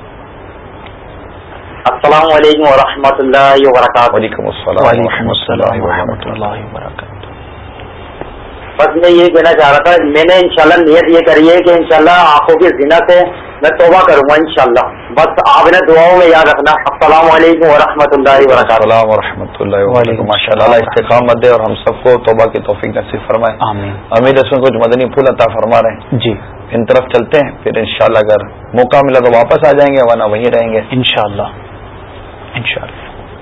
السلام علیکم ورحمۃ اللہ وبرکاتہ۔ وعلیکم السلام وعلیکم السلام ورحمۃ اللہ وبرکاتہ۔ بس میں یہ کہنا چاہ رہا تھا میں نے انشاءاللہ نیت یہ کری ہے کہ انشاءاللہ آنکھوں کی زینت سے میں توبہ کروں گا انشاءاللہ۔ بس آپ نے دعاؤں میں یاد رکھنا۔ السلام علیکم ورحمۃ اللہ وبرکاتہ۔ السلام ورحمۃ اللہ وبرکاتہ۔ ماشاء اللہ استقامت دے اور ہم سب کو توبہ کی توفیق نصیب فرمائے۔ آمین۔ امید اس میں کچھ مدنی پھول عطا فرما رہے ہیں۔ جی۔ ان طرف چلتے ہیں پھر انشاءاللہ اگر موقع ملا تو واپس آ جائیں گے ورنہ وہیں رہیں گے۔ انشاءاللہ۔ انشاءاللہ۔